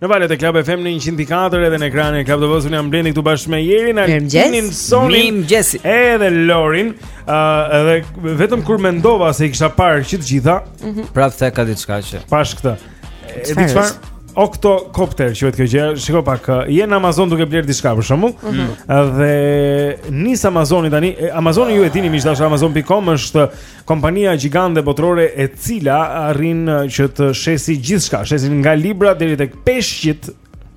Në valët e Club FM në 104 edhe në ekranin e Club TV-së unë jam Blendi këtu bashkë me Jerin, Altinin, Sonin, Mirëmëngjes. Edhe Lorin, ë uh, edhe vetëm kur mendova se i kisha parë që të gjitha, mm -hmm. prapë ka diçka që. Pashë këtë. E di çfarë? Octocopter, quhet kjo gjë. Shiko pak, je në Amazon duke blerë diçka për shembull. Mm -hmm. Dhe nis Amazoni tani. Amazoni ju e dini miq të dashur amazon.com është Kompania gjigante botërore e cila arrin që të shesi gjithçka, shesi nga libra deri tek peshqit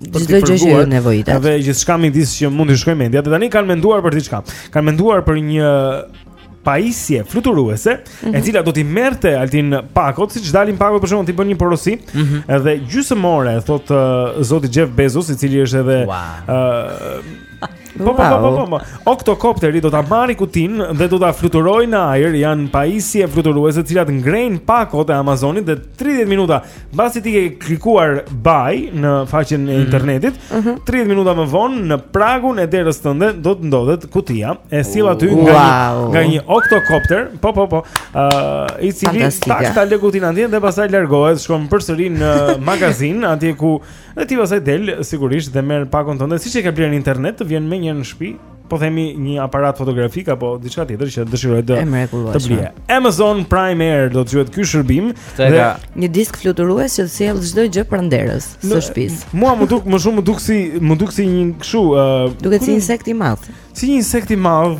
çdo gjë që nevojitet. Dhe gjithçka midis që mund të të shkojë mendja. Dhe tani kanë menduar për diçka. Kanë menduar për një pajisje fluturuese, mm -hmm. e mhm. cila do t'i merrte Altin pakot, siç dalin pakot për shembull ti bën një porosi, mm -hmm. dhe gjysmë ore, thotë uh, zoti Jeff Bezos, i cili është edhe ë wow. uh, Po, po, po, po, po. Oktokopteri do ta marri kutinë dhe do ta fluturojë në ajër. Janë pajisje fluturuese të cilat ngrejnë pakot e Amazonit dhe 30 minuta pasi ti ke klikuar buy në faqen e mhm. internetit, 30 mhm. mhm. minuta më vonë në pragun e derës tënde do të ndodhet kutia e sjellë aty nga një, nga një oktokopter. Po, po, po. Ë, uh, i cili tak ta lë kutinë atje dhe pastaj largohet, shkon përsëri në magazinë, atje ku Dhe ti pasaj del, sigurisht, dhe merr pakon tënde, siç e ke blerë në internet, të vjen menjëherë në shpi, po themi një aparat fotografik apo diçka tjetër që dëshiron të të bjerë. Amazon Prime Air do të quhet ky shërbim dhe ka... një disk fluturues që sjell çdo gjë pranë derës së shtëpisë. Mua më duk më shumë më duk si më duk si një kështu, uh, duket si insekt i madh. Si një insekt i madh.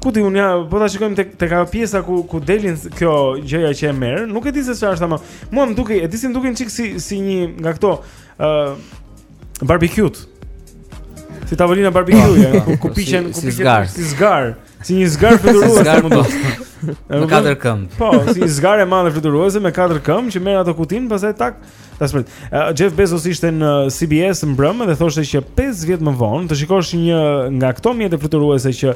Kur ti unë ja, po ta shikojmë tek tek ajo pjesa ku ku del kjo gjëja që e merr, nuk e di se çfarë është ama. Mua më dukej, e di si më dukej çik si si një nga këto ë uh, barbecue. Si tavolina barbecue, po, ja, po, ku, ku po, piqen, si, ku piqen si zgarë. si zgarë, si një zgarë fluturuese si mund të. Me katër këmbë. Po, si zgarë e madhe fluturuese me katër këmbë që merr atë kutinë, pastaj tak Ta smrit. Uh, Jeff Bezos ishte në CBS mbrëm dhe thoshte që 5 vjet më vonë të shikosh një nga këto mjete fluturuese që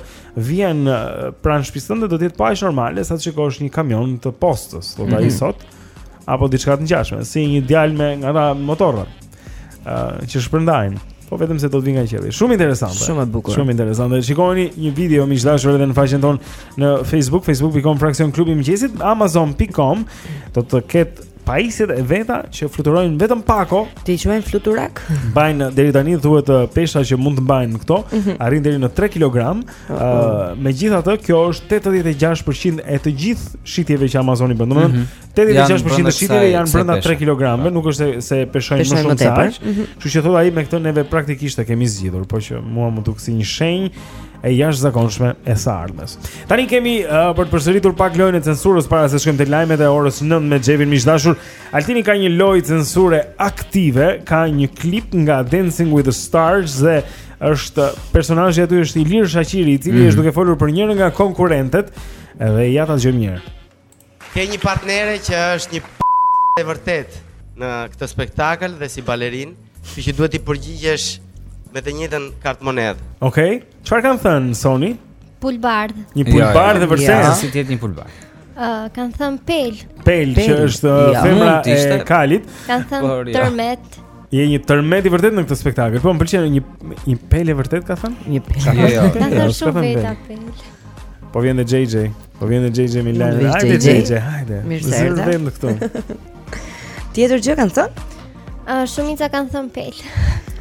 vjen uh, pranë shtëpisë tënde do të jetë po aq normale sa të shikosh një kamion të postës, thotë mm -hmm. sot apo diçka të ngjashme, si një djalë me nga ata motorra. Ë uh, që shpërndajnë. Po vetëm se do të vinë nga qielli. Shumë interesante. Shumë e bukur. Shumë interesante. Shikoni një video miq të dashur edhe në faqen tonë në Facebook, facebook.com fraksion klubi i mëngjesit, amazon.com do të ketë Pajisjet e veta që fluturojnë vetëm pako, t'i quajmë fluturake? Mbajnë deri tani thuhet pesha që mund të mbajnë këto, mm -hmm. arrin deri në 3 kg. Ëh, uh, uh. megjithatë kjo është 86% e të gjithë shitjeve që Amazoni bën. Domethënë mm -hmm. 86% e shitjeve janë brenda 3 kg, po. nuk është se, se peshojnë më shumë se aq. Mhm. Kështu që thotë ai me këtë neve praktikisht e kemi zgjidhur, por që mua më duk si një shenjë e jashtëzakonshme e së ardhmes. Tani kemi uh, për të përsëritur pak lojën e censurës para se shkojmë te lajmet e orës 9 me Xhevin, miq të dashur. Altini ka një lojë censure aktive, ka një klip nga Dancing with the Stars dhe është personazhi aty është Ilir Shaqiri, i cili mm. është duke folur për njërin nga konkurrentët dhe ja ta dëgjojmë një herë. Ke një partnere që është një p*** e vërtetë në këtë spektakël dhe si balerinë, kështu që duhet t'i përgjigjesh me të njëjtën kartëmonedhë. Okej. Okay. Çfarë kanë thënë Soni? Pulëbardhë. Një pulëbardhë jo, jo. e vërtetë. Ja, si ti je një pulëbardhë. Ë, uh, kanë thënë pelë. Pelë, që është uh, ja, femra e ishte... kalit. Kanë thënë Por, ja. tërmet. Je një tërmet i vërtetë në këtë spektakël. Po më pëlqen një një pelë e vërtetë ka thënë? Një pelë. Jo, jo. Ka thënë shumë veta pelë. Po vjen dhe JJ. Po vjen edhe JJ me lajme. Hajde JJ, hajde. Mirë se erdhe. Zë vend këtu. Tjetër gjë kanë thënë? Ë uh, shumica kanë thënë pel.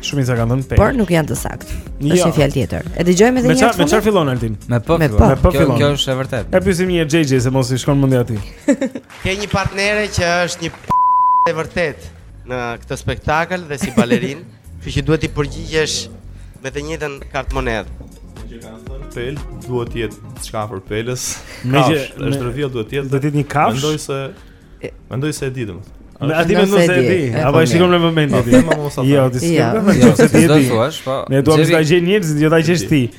Shumica kanë thënë pel. Por nuk janë të saktë. Jo. Është një fjalë tjetër. E dëgjojmë edhe një herë. Me çfarë fillon Altin? Me p. Me p. Po fillon. Kjo është e vërtetë. E pyesim JJ se mos i shkon mendja atij. Ke një partnere që është një p e vërtetë në këtë spektakël dhe si balerinë. Kështu që duhet t'i përgjigjesh me të njëjtën kartë monedhë. Që kanë thënë pel, duhet të jetë diçka për pelës. Meqë është rrëfia duhet të jetë. Duhet të jetë një kafshë. Mendoj se mendoj se e di ndoshta. Na e thuaj nëse e di. A po shikon në momentin e tij. Jo, ti s'ke. Jo, ti s'ke. Ne duam ta gjejnë njerëz, jo ta gjesh ti.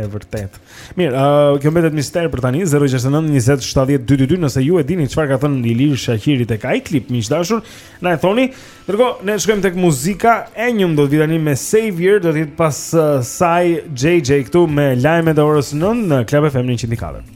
E vërtetë. Mirë, uh, kjo mbetet mister për tani 069 20 70 222 nëse ju e dini çfarë ka thënë Ilir Shaqiri tek ai klip miq të dashur, na e thoni. Ndërkohë, ne shkojmë tek muzika e një do të vijë tani me Savior, do të jetë pas uh, saj JJ këtu me lajmet e orës 9 në Club FM në 100.4.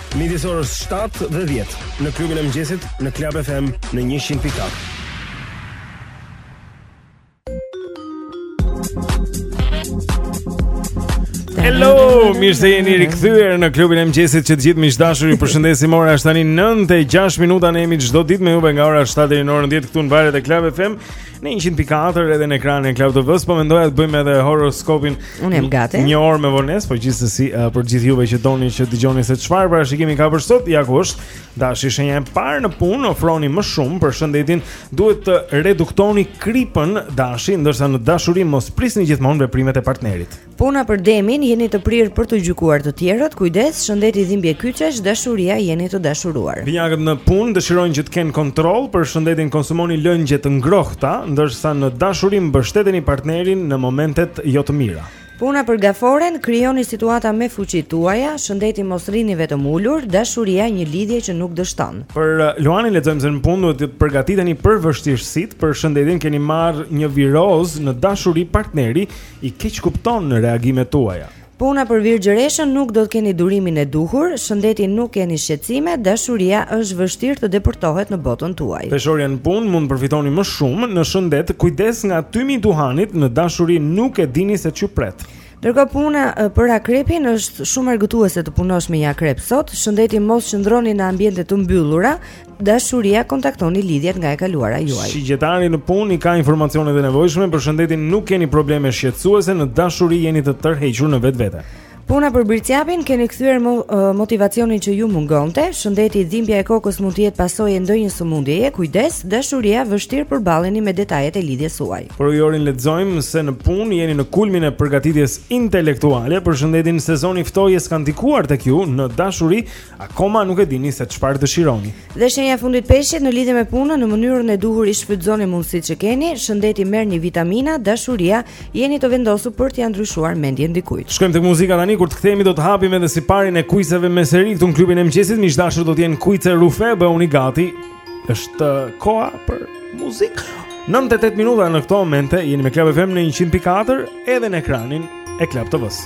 Midis orës 7 dhe 10 në klubin e mëngjesit në Club FM në 100.4. Hello, mirë se jeni rikthyer në klubin e mëngjesit që të gjithë miq të dashur ju përshëndesim ora është tani 9:06 minuta ne jemi çdo ditë me ju nga ora 7 deri në orën 10 këtu në valët e Club FM. Në 100.4 edhe në ekranin e Club TV-së, po mendoja të bëjmë edhe horoskopin. Unë jam gati. Një orë me vonesë, po gjithsesi uh, për gjithë juve që doni që të dëgjoni se çfarë parashikimi ka për sot, ja ku është. Dashi shenja e parë në punë ofroni më shumë për shëndetin. Duhet të reduktoni kripën Dashi, ndërsa në dashuri mos prisni gjithmonë veprimet e partnerit. Puna për demin, jeni të prirë për të gjykuar të tjerët, kujdes, shëndeti dhimbje kyçesh, dashuria jeni të dashuruar. Binjakët në punë dëshirojnë që të kenë kontroll për shëndetin, konsumoni lëngje të ngrohta, ndërsa në dashuri mbështeteni partnerin në momentet jo të mira. Puna për gaforen, krijoni situata me fuqitë tuaja, shëndeti mos rrini vetëm ulur, dashuria një lidhje që nuk dështon. Për uh, Luanin lexojmë se në punë duhet të përgatiteni për vështirësitë, për shëndetin keni marrë një virozë në dashuri partneri I keqkupton reagimet tuaja. Puna për virgjëreshën nuk do të keni durimin e duhur, shëndeti nuk keni shqetësime, dashuria është vështirë të depërtohet në botën tuaj. Peshorja në punë mund të përfitoni më shumë, në shëndet kujdes nga tymi i duhanit, në dashuri nuk e dini se ç'ju pret. Ndërkohë puna e, për akrepin është shumë argëtuese të punosh me një akrep sot. Shëndeti mos qëndroni në ambiente të mbyllura, dashuria kontaktoni lidhjet nga e kaluara juaj. Shigjetari në punë i ka informacionet e nevojshme për shëndetin, nuk keni probleme shqetësuese në dashuri jeni të tërhequr në vetvete. Puna për bricjapin keni kthyer mo, motivacionin që ju mungonte, shëndeti dhimbja e kokës mund të jetë pasojë e ndonjë sëmundjeje, kujdes, dashuria vështirë përballeni me detajet e lidhjes suaj. Për ujorin lexojmë se në punë jeni në kulmin e përgatitjes intelektuale, për shëndetin sezoni i ftohjes ka ndikuar tek ju në dashuri, Akoma nuk e dini se çfarë dëshironi. Dhe shenja e fundit peshqit në lidhje me punën në mënyrën e duhur i shfrytëzoni mundësitë që keni, shëndeti merrni vitamina, dashuria, jeni të vendosur për t'ia ndryshuar mendjen dikujt. Shkojmë tek muzika tani kur të kthehemi do të hapim edhe siparin e kuiceve me seri këtu në klubin e mëngjesit, miq të dashur do të jenë kuice rrufe, bëhuni gati Është koha për muzikë. 9 e 8 minuta në këto momente jeni me Club FM në 100.4 edhe në ekranin e Club TV-s.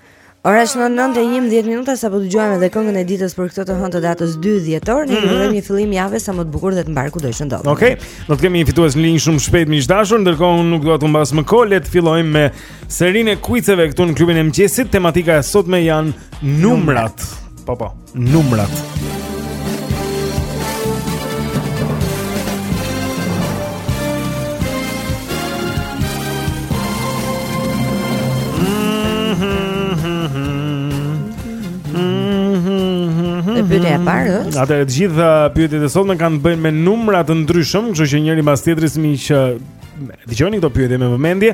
Ora është 9:11 minuta sapo dëgjuam edhe këngën e ditës për këtë të hënë të datës 2 dhjetor, ne ju urojmë një fillim jave sa më të bukur dhe të mbarë kudo që ndodheni. Okej. Do të kemi një fitues në linjë shumë shpejt miq të dashur, ndërkohë unë nuk dua t'ju mbaj më kohë, le të fillojmë me serinë e kuiceve këtu në klubin e mëngjesit. Tematika e sotme janë numrat. Po po, numrat. Pyetja e parë është. Atëherë të gjitha pyetjet e sotme kanë të bëjnë me numra të ndryshëm, kështu që njëri mbas tjetrit miq, dëgjoni këto pyetje me vëmendje.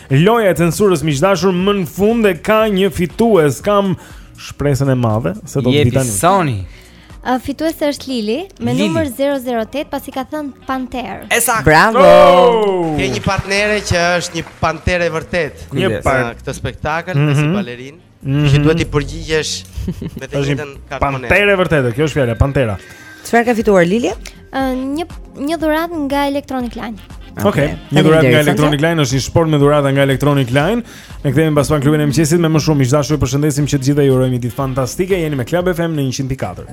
Loja e censurës miq të dashur më në fund e ka një fitues, kam shpresën e madhe se do ta themi tani. Jepi Sony. Uh, fituese është Lili me Lili. numër 008 pasi ka thënë panterë. Esa, bravo. Oh! Ke një partnere që është një panterë e vërtetë. E kam parë këtë spektakël mhm si balerinë. Mhm, duhet t'i përgjigjesh me të njëjtën kartë monedhe. Pantera e vërtetë, kjo është fjala, Pantera. Çfarë ka fituar Lilja? Një një dhuratë nga Electronic Line. Okej, okej. një dhuratë nga Electronic Line është një shportë me dhurata nga Electronic Line. Ne kthehemi pas pak në klubin e mëngjesit me më shumë. Miq të dashur, ju përshëndesim që të gjithëve ju urojmë ditë fantastike. Jeni me Club FM në 104.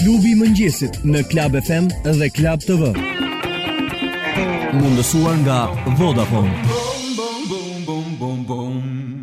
Klubi i mëngjesit në Club FM dhe Club TV. Mundësuar nga Vodafone.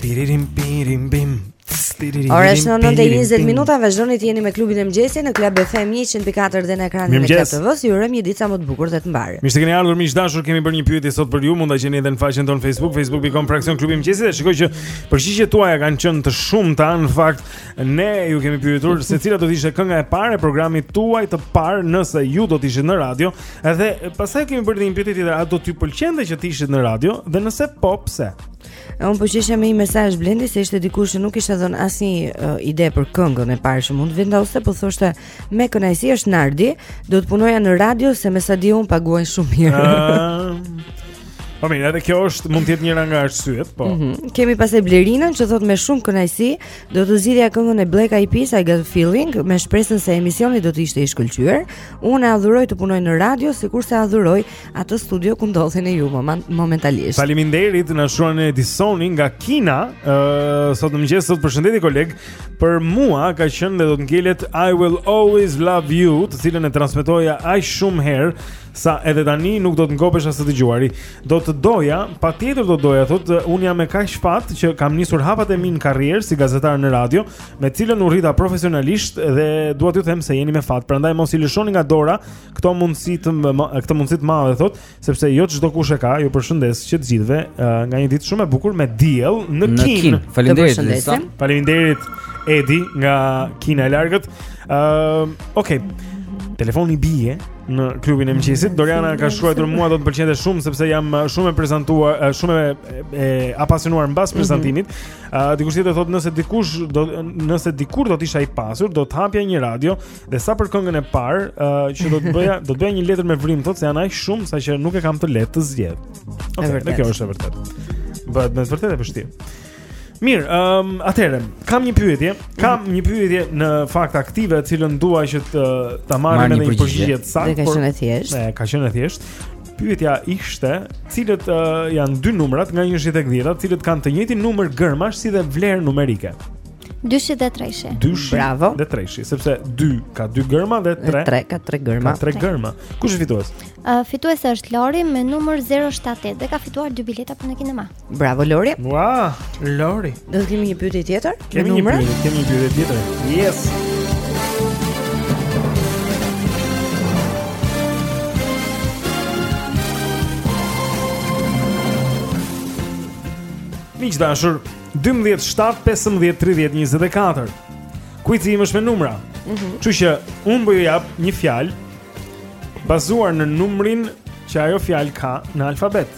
Piririm pirim bim. Ora është në 9:20 minuta, vazhdoni të jeni me klubin e mëngjesit në Club FM 104 dhe në ekranin e Club TV-s. Ju urojmë një ditë sa më të bukur dhe të mbarë. Mirë se keni ardhur miq të dashur, kemi bërë një pyetje sot për ju, mund ta gjeni edhe në faqen tonë Facebook, facebook.com fraksion klubi i mëngjesit dhe shikoj që përgjigjet tuaja kanë qenë të shumta. Në fakt, ne ju kemi pyetur se cila do të ishte kënga e parë e programit tuaj të parë nëse ju do të ishit në radio Edhe pastaj kemi bërë një pyetje tjetër, a do t'ju pëlqente që të ishit në radio dhe nëse po, pse? Unë po qesha me një mesazh Blendi se ishte dikush që nuk kishte dhënë asnjë uh, ide për këngën e parë që mund të vendoste, po thoshte me kënaqësi është Nardi, do të punoja në radio se me sa di unë paguajnë shumë mirë. Uh... Po mirë, edhe kjo është mund të jetë njëra nga arsyet, po. Mm -hmm. Kemi pastaj Blerinën që thotë me shumë kënaqësi, do të zgjidhja këngën e Black Eyed Peas I Got a Feeling me shpresën se emisioni do të ishte i shkëlqyer. Unë e adhuroj të punoj në radio sikurse adhuroj atë studio ku ndodheni ju momentalisht. Faleminderit na shkruan Edisoni nga Kina. Ë uh, sot në mëngjes thotë përshëndetje kolegë. Për mua ka qenë dhe do të ngelet I will always love you, të cilën e transmetoja aq shumë herë sa edhe tani nuk do të ngopesha së dëgjuari. Do të doja, patjetër do doja, thotë, unë jam me kaq fat që kam nisur hapat e mi në karrierë si gazetar në radio, me të cilën u rrita profesionalisht dhe dua t'ju them se jeni me fat. Prandaj mos i lëshoni nga dora këto mundësi të këtë mundësi të madhe thotë, sepse jo çdokush e ka. Ju përshëndes që të gjithëve nga një ditë shumë e bukur me diell në Kinë. Faleminderit Lesa. Faleminderit Edi nga Kina e largët. Ëm, uh, okay. Telefoni bie në klubin e mëngjesit. Doriana ka shkruar mua do të pëlqente shumë sepse jam shumë e prezantuar, shumë e, e apasionuar mbas mhm. prezantimit. Mm -hmm. Uh, dikush tjetër thotë nëse dikush do nëse dikur do të isha i pasur, do të hapja një radio dhe sa për këngën e parë uh, që do të bëja, do të bëja një letër me vrimë thotë se janë aq shumë saqë nuk e kam të lehtë të zgjedh. Okej, okay, dhe kjo është e vërtetë. Bëhet me vërtetë e vështirë. Mirë, ëm um, atëherë, kam një pyetje, kam një pyetje në fakt aktive, të cilën dua që t'i marrim edhe një përgjigje të saktë. Ka qenë e thjeshtë. Ka qenë e thjeshtë. Pyetja ishte, cilët uh, janë dy numrat nga 1 tek 10, të cilët kanë të njëjtin numër gërmash si dhe vlerë numerike? Dyshi dhe treshi. Dyshi Bravo. dhe treshi, sepse 2 ka 2 gërma dhe 3 3 ka 3 gërma. Ka 3 gërma. Kush është fituesi? Uh, fituese është Lori me numër 078 dhe ka fituar dy bileta për në kinema. Bravo Lori. Ua, Lori. Do të kemi një pyetje tjetër? Kemi një pyetje, kemi një pyetje tjetër. Yes. Miq të dashur, 12 7 15 30 24. Kuizi im është me numra. Mhm. Mm Kështu që un po ju jap një fjalë bazuar në numrin që ajo fjalë ka në alfabet.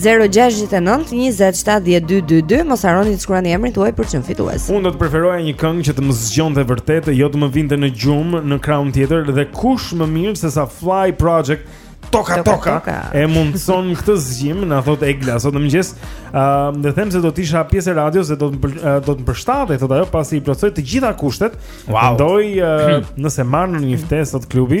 0692070222 mos harroni të shkruani emrin tuaj për çmim fitues. Unë do të preferoja një këngë që të më zgjonte vërtet e jo të më vinte në gjumë në krahun tjetër dhe kush më mirë sesa Fly Project toka toka, toka, toka. e mundëson këtë zgjim na thotë Egla sot në mëngjes. Ëm uh, dhe them se do të isha pjesë e radios dhe do të uh, do të më përshtatej thotë ajo pasi i plotësoj të gjitha kushtet. Wow. Ndaj uh, nëse marr një ftesë thotë klubi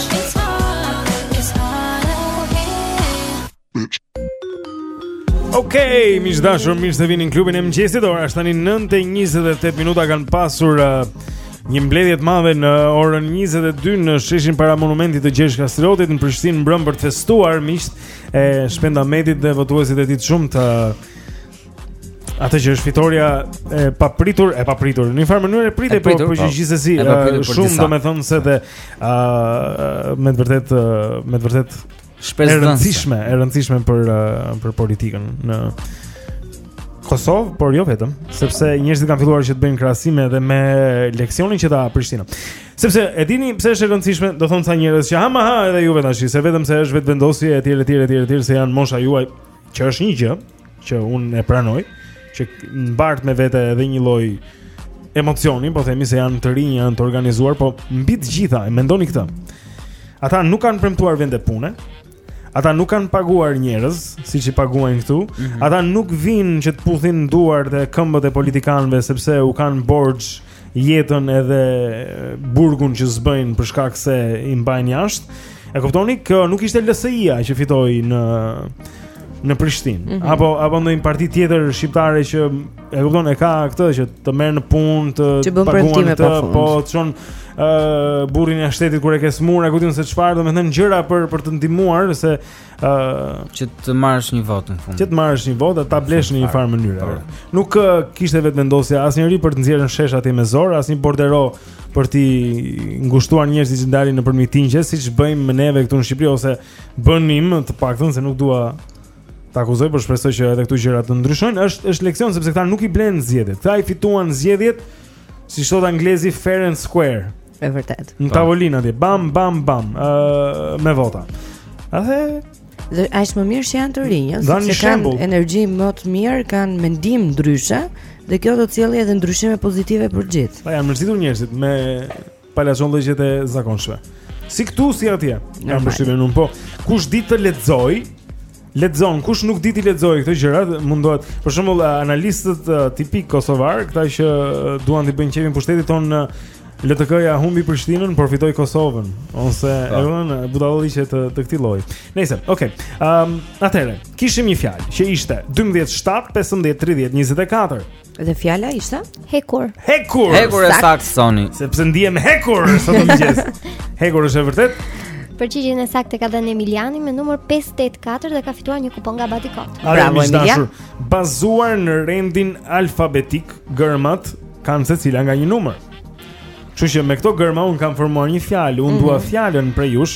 Okej, okay, miq të dashur, mirë se vini në klubin e mëngjesit. Ora është tani 9:28 minuta kanë pasur uh, një mbledhje të madhe në orën 22 në sheshin para monumentit të Gjergj Kastriotit në Prishtinë mbrëm për të festuar miqt e Shpend Ahmetit dhe votuesit e tij shumë të Atë që është fitorja e papritur, e papritur. Në një farë mënyrë e pritur po po po. gjithsesi shumë domethënëse dhe ë me të vërtet me të vërtet shpresë e rëndësishme, e rëndësishme për për politikën në Kosovë, por jo vetëm, sepse njerëzit kanë filluar që të bëjnë krahasime edhe me leksionin që dha Prishtina. Sepse e dini pse është e rëndësishme, do thonë ca njerëz që ha ma ha edhe juve tash, se vetëm se është vetvendosje etj etj etj etj se janë mosha juaj, që është një gjë që unë e pranoj, që mbart me vete edhe një lloj emocioni, po themi se janë të rinj, janë të organizuar, po mbi të gjitha e mendoni këtë. Ata nuk kanë premtuar vende pune. Ata nuk kanë paguar njerëz, siç i paguajnë këtu. Mm -hmm. Ata nuk vijnë që të puthin duart e këmbët e politikanëve sepse u kanë borxh jetën edhe burgun që s'bëjnë për shkak se i mbajnë jashtë. E kuptoni kë nuk ishte LSI-a që fitoi në në Prishtinë. Mm -hmm. Apo apo ndonjë parti tjetër shqiptare që e kupton e ka këtë që të merr në punë, të që bën premtime pa fund. Po të çon ë uh, burrin jashtë shtetit kur e ke sëmurë, e kupton se çfarë, domethënë gjëra për për të ndihmuar se ë uh, që të marrësh një votë në fund. Që të marrësh një votë, ta blesh në një farë mënyre. Po. Nuk uh, kishte Vetëvendosja asnjeri për të nxjerrë në shesh aty me zor, asnjë bordero për t'i ngushtuar njerëzit që të dalin nëpër mitingje, siç bëjmë neve këtu në Shqipëri ose bënim të paktën se nuk dua të akuzoj por shpresoj që edhe këtu gjërat të ndryshojnë. Është është leksion sepse këta nuk i blenë zgjedhjet. Këta i fituan zgjedhjet Siç thotë anglezi fair and square. E vërtetë. Në tavolinë atje, bam bam bam, ë uh, me vota. Dhe aq më mirë që janë të rinj, sepse kanë energji më të mirë, kanë mendim ndryshe dhe kjo do të sjellë edhe ndryshime pozitive për të gjithë. Po janë mërzitur njerëzit me pallavra, llogjet e zakonshme Si këtu si atje Ka mbishkrime në mur po Kush di të lexojë lexon, kush nuk di t'i lexojë këto gjërat mundohet Për shembull analistët uh, tipikë kosovarë Këta që uh, duan t'i bëjnë qejfin pushtetit thonë uh, LDK-ja humbi Prishtinën, por fitoi Kosovën, ose po. Erën, budallallëqe të të këtij lloji. Nejse, okay. Ehm, um, atëherë, kishim një fjalë që ishte 12 7 15 30 24. Dhe fjala ishte hekur. Hekur. Hekur e saktë Soni. Sepse ndihem hekur sot në mëngjes. Hekur është e vërtet? Përgjigjen e saktë ka dhënë Emiliani me numër 584 dhe ka fituar një kupon nga Batikot. Bravo Emilian. Bazuar në rendin alfabetik, gërmat kanë secila nga një numër. Kështu që me këto gërma un kam formuar një fjalë, un mm -hmm. dua fjalën prej jush.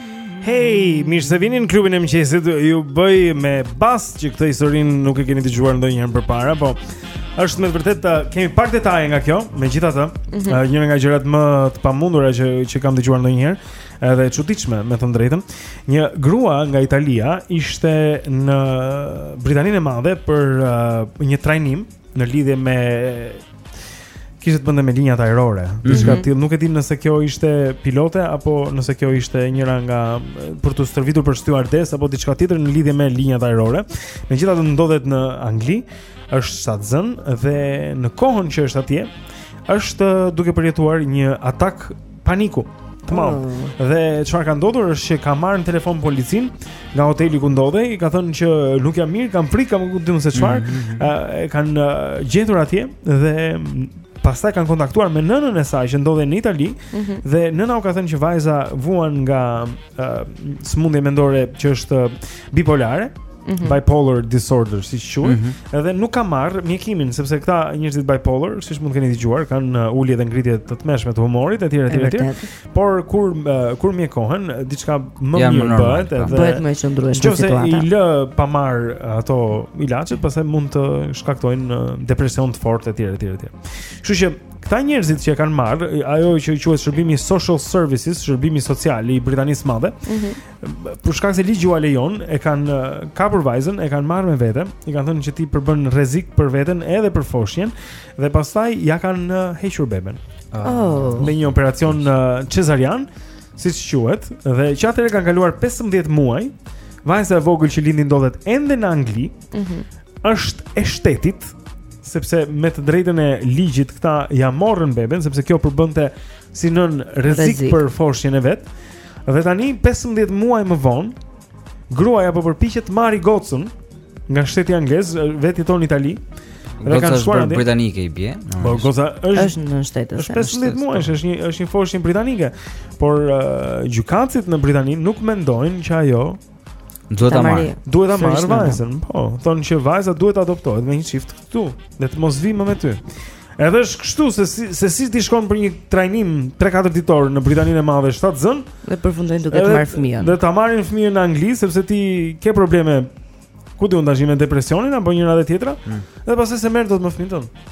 Hey, mirë se vini në klubin e mëngjesit. Ju bëj me bast që këtë historinë nuk e keni dëgjuar ndonjëherë përpara, po është me të vërtet uh, kemi pak detaje nga kjo, megjithatë, mm -hmm. uh, njëra nga gjërat më të pamundura që që kam dëgjuar ndonjëherë, edhe e çuditshme, me thënë të drejtën. Një grua nga Italia ishte në Britaninë e Madhe për uh, një trajnim, në lidhje me kishte të bënte me linjat ajrore. Mhm. Diçka e mm -hmm. tillë, nuk e dim nëse kjo ishte pilote apo nëse kjo ishte njëra nga për t'u stërvitur për stjuardesë apo diçka tjetër në lidhje me linjat ajrore. Megjithatë ndodhet në Angli, është shtatzënë dhe në kohën që është atje, është duke përjetuar një atak paniku të madh. Mm. Dhe çfarë ka ndodhur është që ka marrë në telefon policinë nga hoteli ku ndodhej, i ka thënë që nuk jam mirë, kam frikë, kam nuk di më se çfarë. Mm -hmm. uh, e kanë uh, gjetur atje dhe pastaj kanë kontaktuar me nënën e saj që ndodhej në Itali mm -hmm. dhe nëna u ka thënë që vajza vuan nga uh, sëmundje mendore që është bipolare, mm -hmm. bipolar disorder siç quhet, mm -hmm. edhe nuk ka marrë mjekimin sepse këta njerëzit bipolar, siç mund të keni dëgjuar, kanë uh, ulje dhe ngritje të tmerrshme të humorit etj etj etj. Por kur uh, kur mjekohen, diçka më ja, mirë bëhet po. edhe bëhet më e qëndrueshme situata. Nëse i lë pa marrë uh, ato ilaçet, pastaj mund të shkaktojnë uh, depresion të fortë etj etj etj. Kështu që Këta njerëzit që e kanë marrë, ajo që quhet shërbimi social services, shërbimi social i Britanisë së Madhe, mm -hmm për shkak se ligji ua lejon, e kanë kapur vajzën, e kanë marrë me vete, i kanë thënë që ti përbën rrezik për veten edhe për foshnjën dhe pastaj ja kanë hequr beben. Ah. Oh. Me një operacion cezarian, siç quhet, dhe që atëherë kanë kaluar 15 muaj. Vajza e vogël që lindi ndodhet ende në Angli. Mhm. Mm është e shtetit sepse me të drejtën e ligjit këta ja morën beben sepse kjo përbënte si nënë rrezik për foshnjën e vet. Dhe tani 15 muaj më vonë, gruaja po përpiqet të marrë gocën nga shteti anglez, vetë jeton në Itali. Dhe kanë shkuar në Britanike i bie. Po goca është është në shtet. Është 15 muaj, është një është një foshnjë britanike. Por uh, gjykatësit në Britani nuk mendojnë që ajo Duhet ta marr. Duhet ta marr vajzën. Po, thonë që vajza duhet të adoptohet nga një çift këtu, dhe të mos vijë më me ty. Edhe është kështu se si, se si ti shkon për një trajnim 3-4 ditor në Britaninë e Madhe shtatzënë dhe përfundojnë duke të marrë fëmijën. Dhe ta marrin fëmijën në Angli sepse ti ke probleme ku di unë, ta zëmë depresionin apo njëra dhe tjetra. Mm. Dhe pastaj s'e merr dot më fëmijën tënd.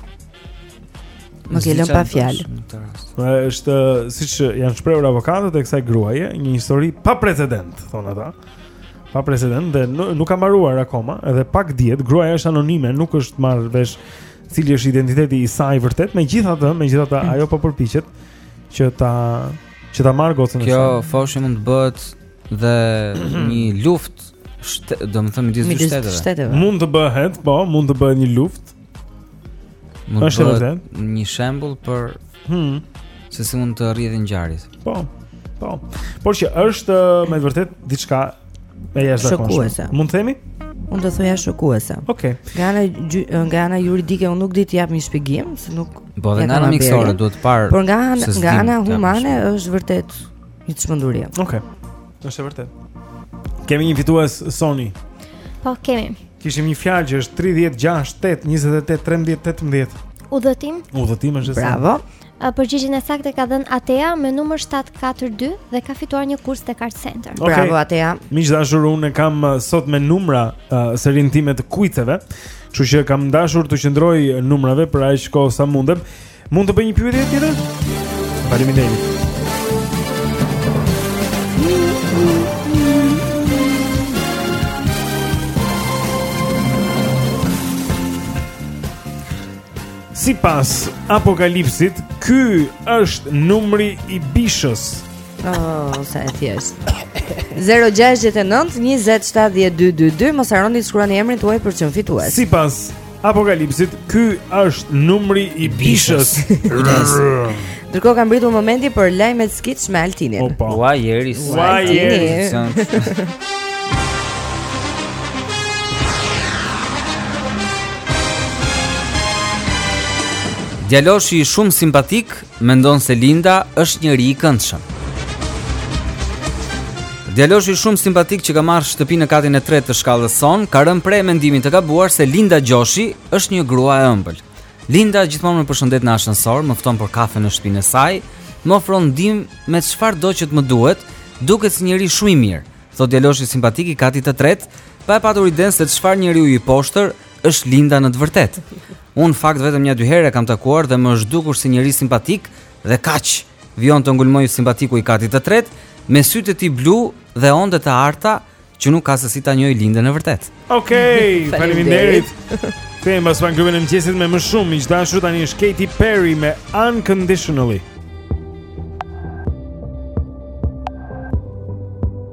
Më ke lënë pa fjalë. Po është siç janë shprehur avokatët e kësaj gruaje, një histori pa precedent, thonë ata. Pa precedent dhe nuk ka mbaruar akoma, edhe pak dihet, gruaja është anonime, nuk është marrë vesh cili është identiteti i saj i vërtetë, megjithatë, megjithatë mm. ajo po përpiqet që ta që ta marrë gocën e saj. Kjo fare mund të bëhet dhe një luftë, domethënë midis dy shteteve. Mund të bëhet, po, mund të bëhet një luftë Mund të bëhet edhe një shembull për hmm. se si mund të rrjedhin ngjarjet. Po. Po. Por që është me të vërtetë diçka e jashtëzakonshme. Mund të themi? Unë do thoja shokuese. Okej. Okay. Nga ana nga ana juridike unë nuk di të jap një shpjegim, se nuk Po dhe nga ana mjekësore duhet parë. Por nga ana nga ana humane është vërtet një çmenduri. Okej. Okay. Është vërtet. Kemi një fitues Soni. Po, kemi. Kishim një fjalë që është 30 6 8 28 13 18. Udhëtim? Udhëtim është. Bravo. Përgjigjen e saktë ka dhënë Atea me numër 742 dhe ka fituar një kurs te Card Center. Okay. Bravo Atea. Miq të dashur, unë e kam uh, sot me numra uh, serinë time të kuiceve, kështu që kam dashur t'u qëndroj numrave për aq kohë sa mundem. Mund të bëj një pyetje tjetër? Faleminderit. Sipas apokalipsit, ky është numri i bishës. Oh, sa e thjeshtë. 069 20 70 222 mos harroni të shkruani emrin tuaj për çmimin fitues. Sipas Apokalipsit, ky është numri i bishës. Ndërkohë ka mbërritur momenti për lajmet skiç me Altinin. Opa. Ua jeri. Ua jeri. Djaloshi shumë simpatik Mendon se Linda është njeri i këndshëm. Djaloshi shumë simpatik që ka marrë shtëpi në katin e tretë të shkallës sonë, ka rënë pre e mendimit të gabuar se Linda Gjoshi është një grua e ëmbël. Linda gjithmonë më përshëndet në ashensor, më fton për kafe në shtëpinë e saj, më ofron ndihmë me çfarëdo që të më duhet, duket si njeri shumë i mirë, thotë djaloshi simpatik i katit të tretë, pa e patur idenë se çfarë njeriu i poshtër është Linda në të vërtetë. Unë në fakt vetëm nja dy herë e kam takuar dhe më është dukur si njeri simpatik dhe kaq, vijon të ngulmojë simpatiku i katit të tretë, me sytë e tij blu dhe onde të arta që nuk ka se si ta njohë Lindën e vërtetë. Okej, faleminderit. Kthehemi pas pak klubin e mëngjesit me më shumë miq të dashur tani është Katy Perry me Unconditionally.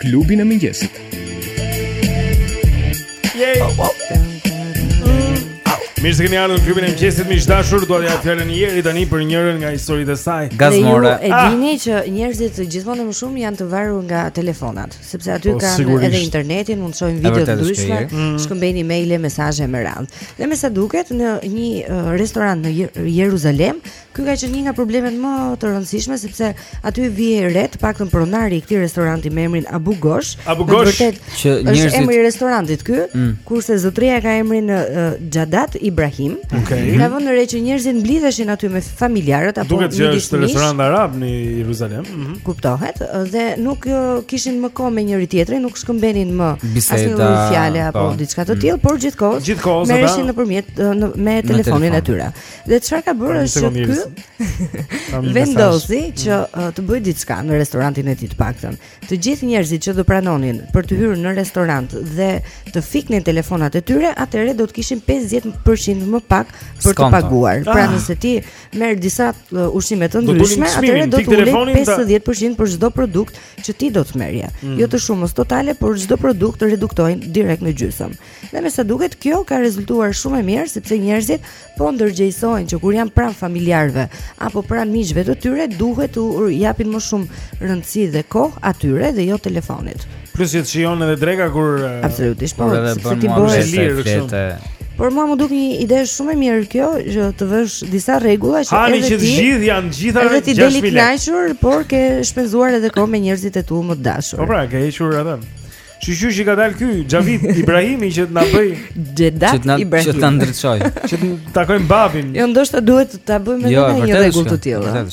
Klubin e mëngjesit. Yay. Oh, oh. Mirë se keni ardhur në klubin e mëngjesit miq të dashur, dua t'ia jap fjalën një herë tani për njërin nga historitë e saj. Gazmore. Ju e dini që njerëzit gjithmonë më shumë janë të varur nga telefonat, sepse aty po, kanë edhe internetin, mund të shohin video të ndryshme, mm. shkëmbejnë emailë, mesazhe me radhë. Dhe me sa duket në një uh, restorant në Jerusalem Ky ka qenë një nga problemet më të rëndësishme sepse aty vihej re të paktën pronari i këtij restoranti me emrin Abu Gosh. Abu Gosh. Është emri i restorantit ky, mm. kurse zotëria e ka emrin Xhadat uh, Ibrahim. Okej. Okay. Ka vënë re që njerëzit mblidheshin aty me familjarët apo Duket që është restorant arab në Jeruzalem. Mm -hmm. Kuptohet dhe nuk uh, kishin më kohë me njëri tjetrin, nuk shkëmbenin më asnjë lloj fjale apo po. diçka të tillë, mm. por gjithkohë merreshin nëpërmjet uh, me telefonin e tyre. Dhe çfarë ka bërë është që ky vendosi që uh, të bëjë diçka në restorantin e tij të paktën. Të gjithë njerëzit që do pranonin për të hyrë në restorant dhe të fiknin telefonat e tyre, atëherë do të kishin 50% më pak për Skonto. të paguar. Pra ah. nëse ti merr disa uh, ushqime të ndryshme, atëherë do të ulej 50% për çdo produkt që ti do të merrje. Mm. Jo të shumës totale, por çdo produkt të reduktojnë direkt në gjysmë. Dhe me sa duket kjo ka rezultuar shumë e mirë sepse njerëzit po ndërgjegjësohen që kur janë pranë familjarëve apo pranë miqve të tyre duhet t'u japin më shumë rëndësi dhe kohë atyre dhe jo telefonit. Plus që shijon edhe dreka kur Absolutisht po, sepse ti bëhesh lirë kështu. Por mua më duket një ide shumë e mirë kjo që të vësh disa rregulla që Hani edhe ti. Hani që të gjithë janë gjitha 6000. Edhe ti del i kënaqur, por ke shpenzuar edhe kohë me njerëzit e tu më të dashur. Po pra, ke hequr atë. Shyqyr që ka dalë ky Xhadat Ibrahimi që të na bëjë Xhadat Ibrahimi. Që të ndriçojë. Që të takojmë babin. Jo, ndoshta duhet ta bëjmë jo, edhe një rregull të tillë.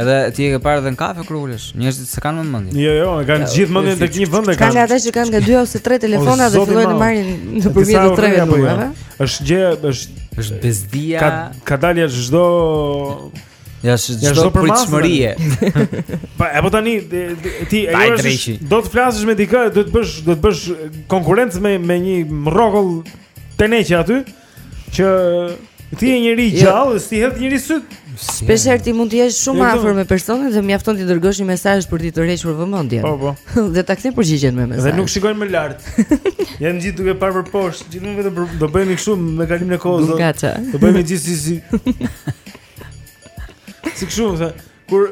Edhe ti e ke parë edhe në kafe kur ulesh, njerëzit s'e kanë më mendje. Jo, jo, e kanë jo, gjithë mendjen tek një vend e kanë. Kanë ata që kanë nga dy ose tre telefona dhe fillojnë të marrin nëpërmjet të treve numrave. Jo. Është gjë, është është bezdia. Ka ka dalja çdo Ja çdo pritshmërie. Po apo tani ti e ke do të flasësh me dikë, do të bësh do të bësh konkurrencë me me një rrokull teneqe aty që ti je njeri jo. gjallë, s'i hedh njeri sytë. Shpesh herë ti mund të jesh shumë jo, afër me personin dhe mjafton t'i dërgosh një mesazh për t'i tërhequr vëmendjen. Po po. Dhe ta kthen përgjigjen me mesazh. Dhe nuk shikojnë më lart. Janë gjithë duke parë për poshtë, gjithmonë vetëm do bëhemi kështu me kalimin e kohës. Do bëhemi gjithë si si. Si kështu, se kur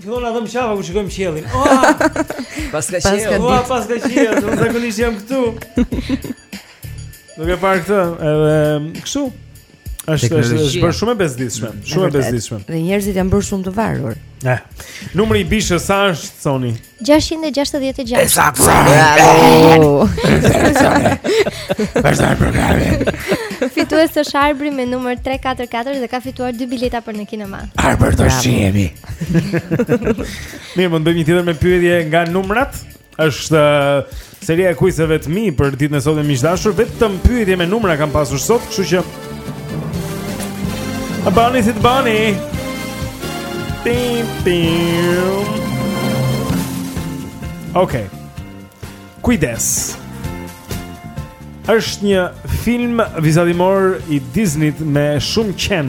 fillon atë mëshafa kur shikojmë qiellin. Oh! Paska qiell, oh, paska qiell, zakonisht jam këtu. Duke parë këtë, edhe kështu. Është është bërë shumë e bezdisshme, shumë e bezdisshme. Dhe njerëzit janë bërë shumë të varur. Eh. Numri i bishës sa është Soni? 666. Esa Bravo. Esa Bravo. Fitues është Arbri me numrin 344 dhe ka fituar dy bileta për në kinema. Arbër të shihemi. Mirë, mund të bëjmë një tjetër me pyetje nga numrat? Është uh, Seria e kuizeve të mia për ditën e sotme miq të dashur, vetëm pyetje me numra kam pasur sot, kështu që A bëni si të bëni Pim, pim Ok Kujdes është një film vizatimor i Disney me shumë qen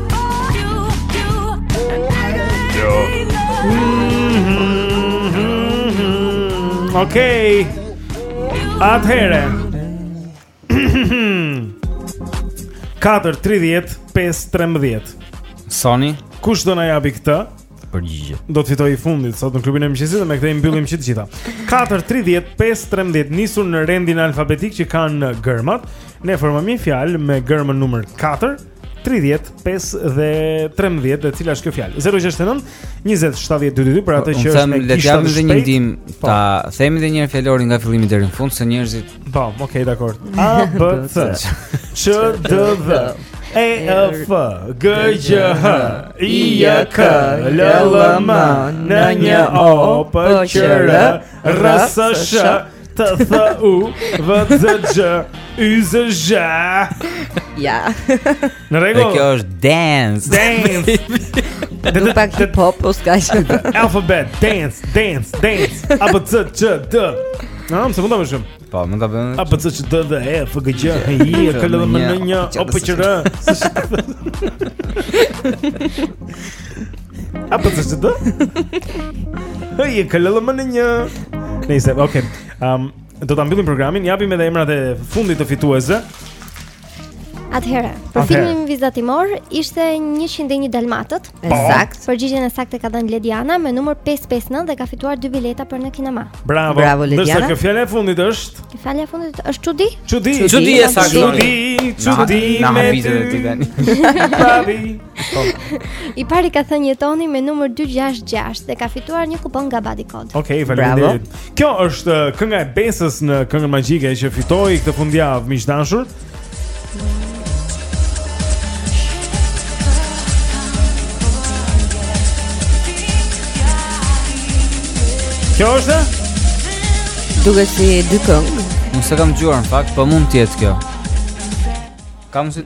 Okej. Atëherë. 4, 30, 5, 13. Soni, kush do na japi këtë përgjigje? Do të fitoj i fundit sot në klubin e mëngjesit dhe me këtë i mbyllim që të gjitha. 4, 30, 5, 13 nisur në rendin alfabetik që kanë gërmat. Ne formojmë një fjalë me gërmën numër 4. 30, 5 dhe 13 dhe cila është kjo fjalë? 069 20 70 222 për atë po, që është me gishta të shpejtë. Unë them le të një ndim po. ta themi dhe një herë fjalorin nga fillimi deri në fund se njerëzit. Po, ok, dakord. A, B, C, Ç, D, Dh, E, F, G, Gj, H, I, J, K, L, Ll, M, N, Nj, O, P, Q, R, Rr, S, Sh, T Th U V X Xh Y Z Zh. Ja. Në rregull. Kjo është dance. Dance. Do pak hip hop po ska që. Alphabet dance, dance, dance. A B C Ç D. Na, më mund ta bësh. Po, mund ta bëjmë. A B C Ç D Dh E F G Gj H I K L M N O P Q R. Apo të zhdo? Hëj, e këllëllë më në një Nëjse, oke okay. um, Do ta mbyllim programin, japim edhe emrat e fundit të fituesve. Atëherë, për filmin vizatimor ishte 101 dalmatët. E saktë. Po. Përgjigjen e saktë ka dhënë Lediana me numër 559 dhe ka fituar dy bileta për në kinema. Bravo. Bravo Lediana. Ndërsa kjo fjala e fundit është? Kjo fjala e fundit është çudi? Çudi. Çudi e saktë. Çudi, çudi. Na hapit edhe ti tani. Babi. Po. I pari ka thënë Jetoni me numër 266 dhe ka fituar një kupon nga Body Code. Okej, okay, faleminderit. Kjo është uh, kënga e Besës në Këngën Magjike që fitoi këtë fundjavë miq të dashur. Kjo është? Duket si dy këngë. Unë s'e kam dëgjuar në fakt, po mund të jetë kjo. Kam si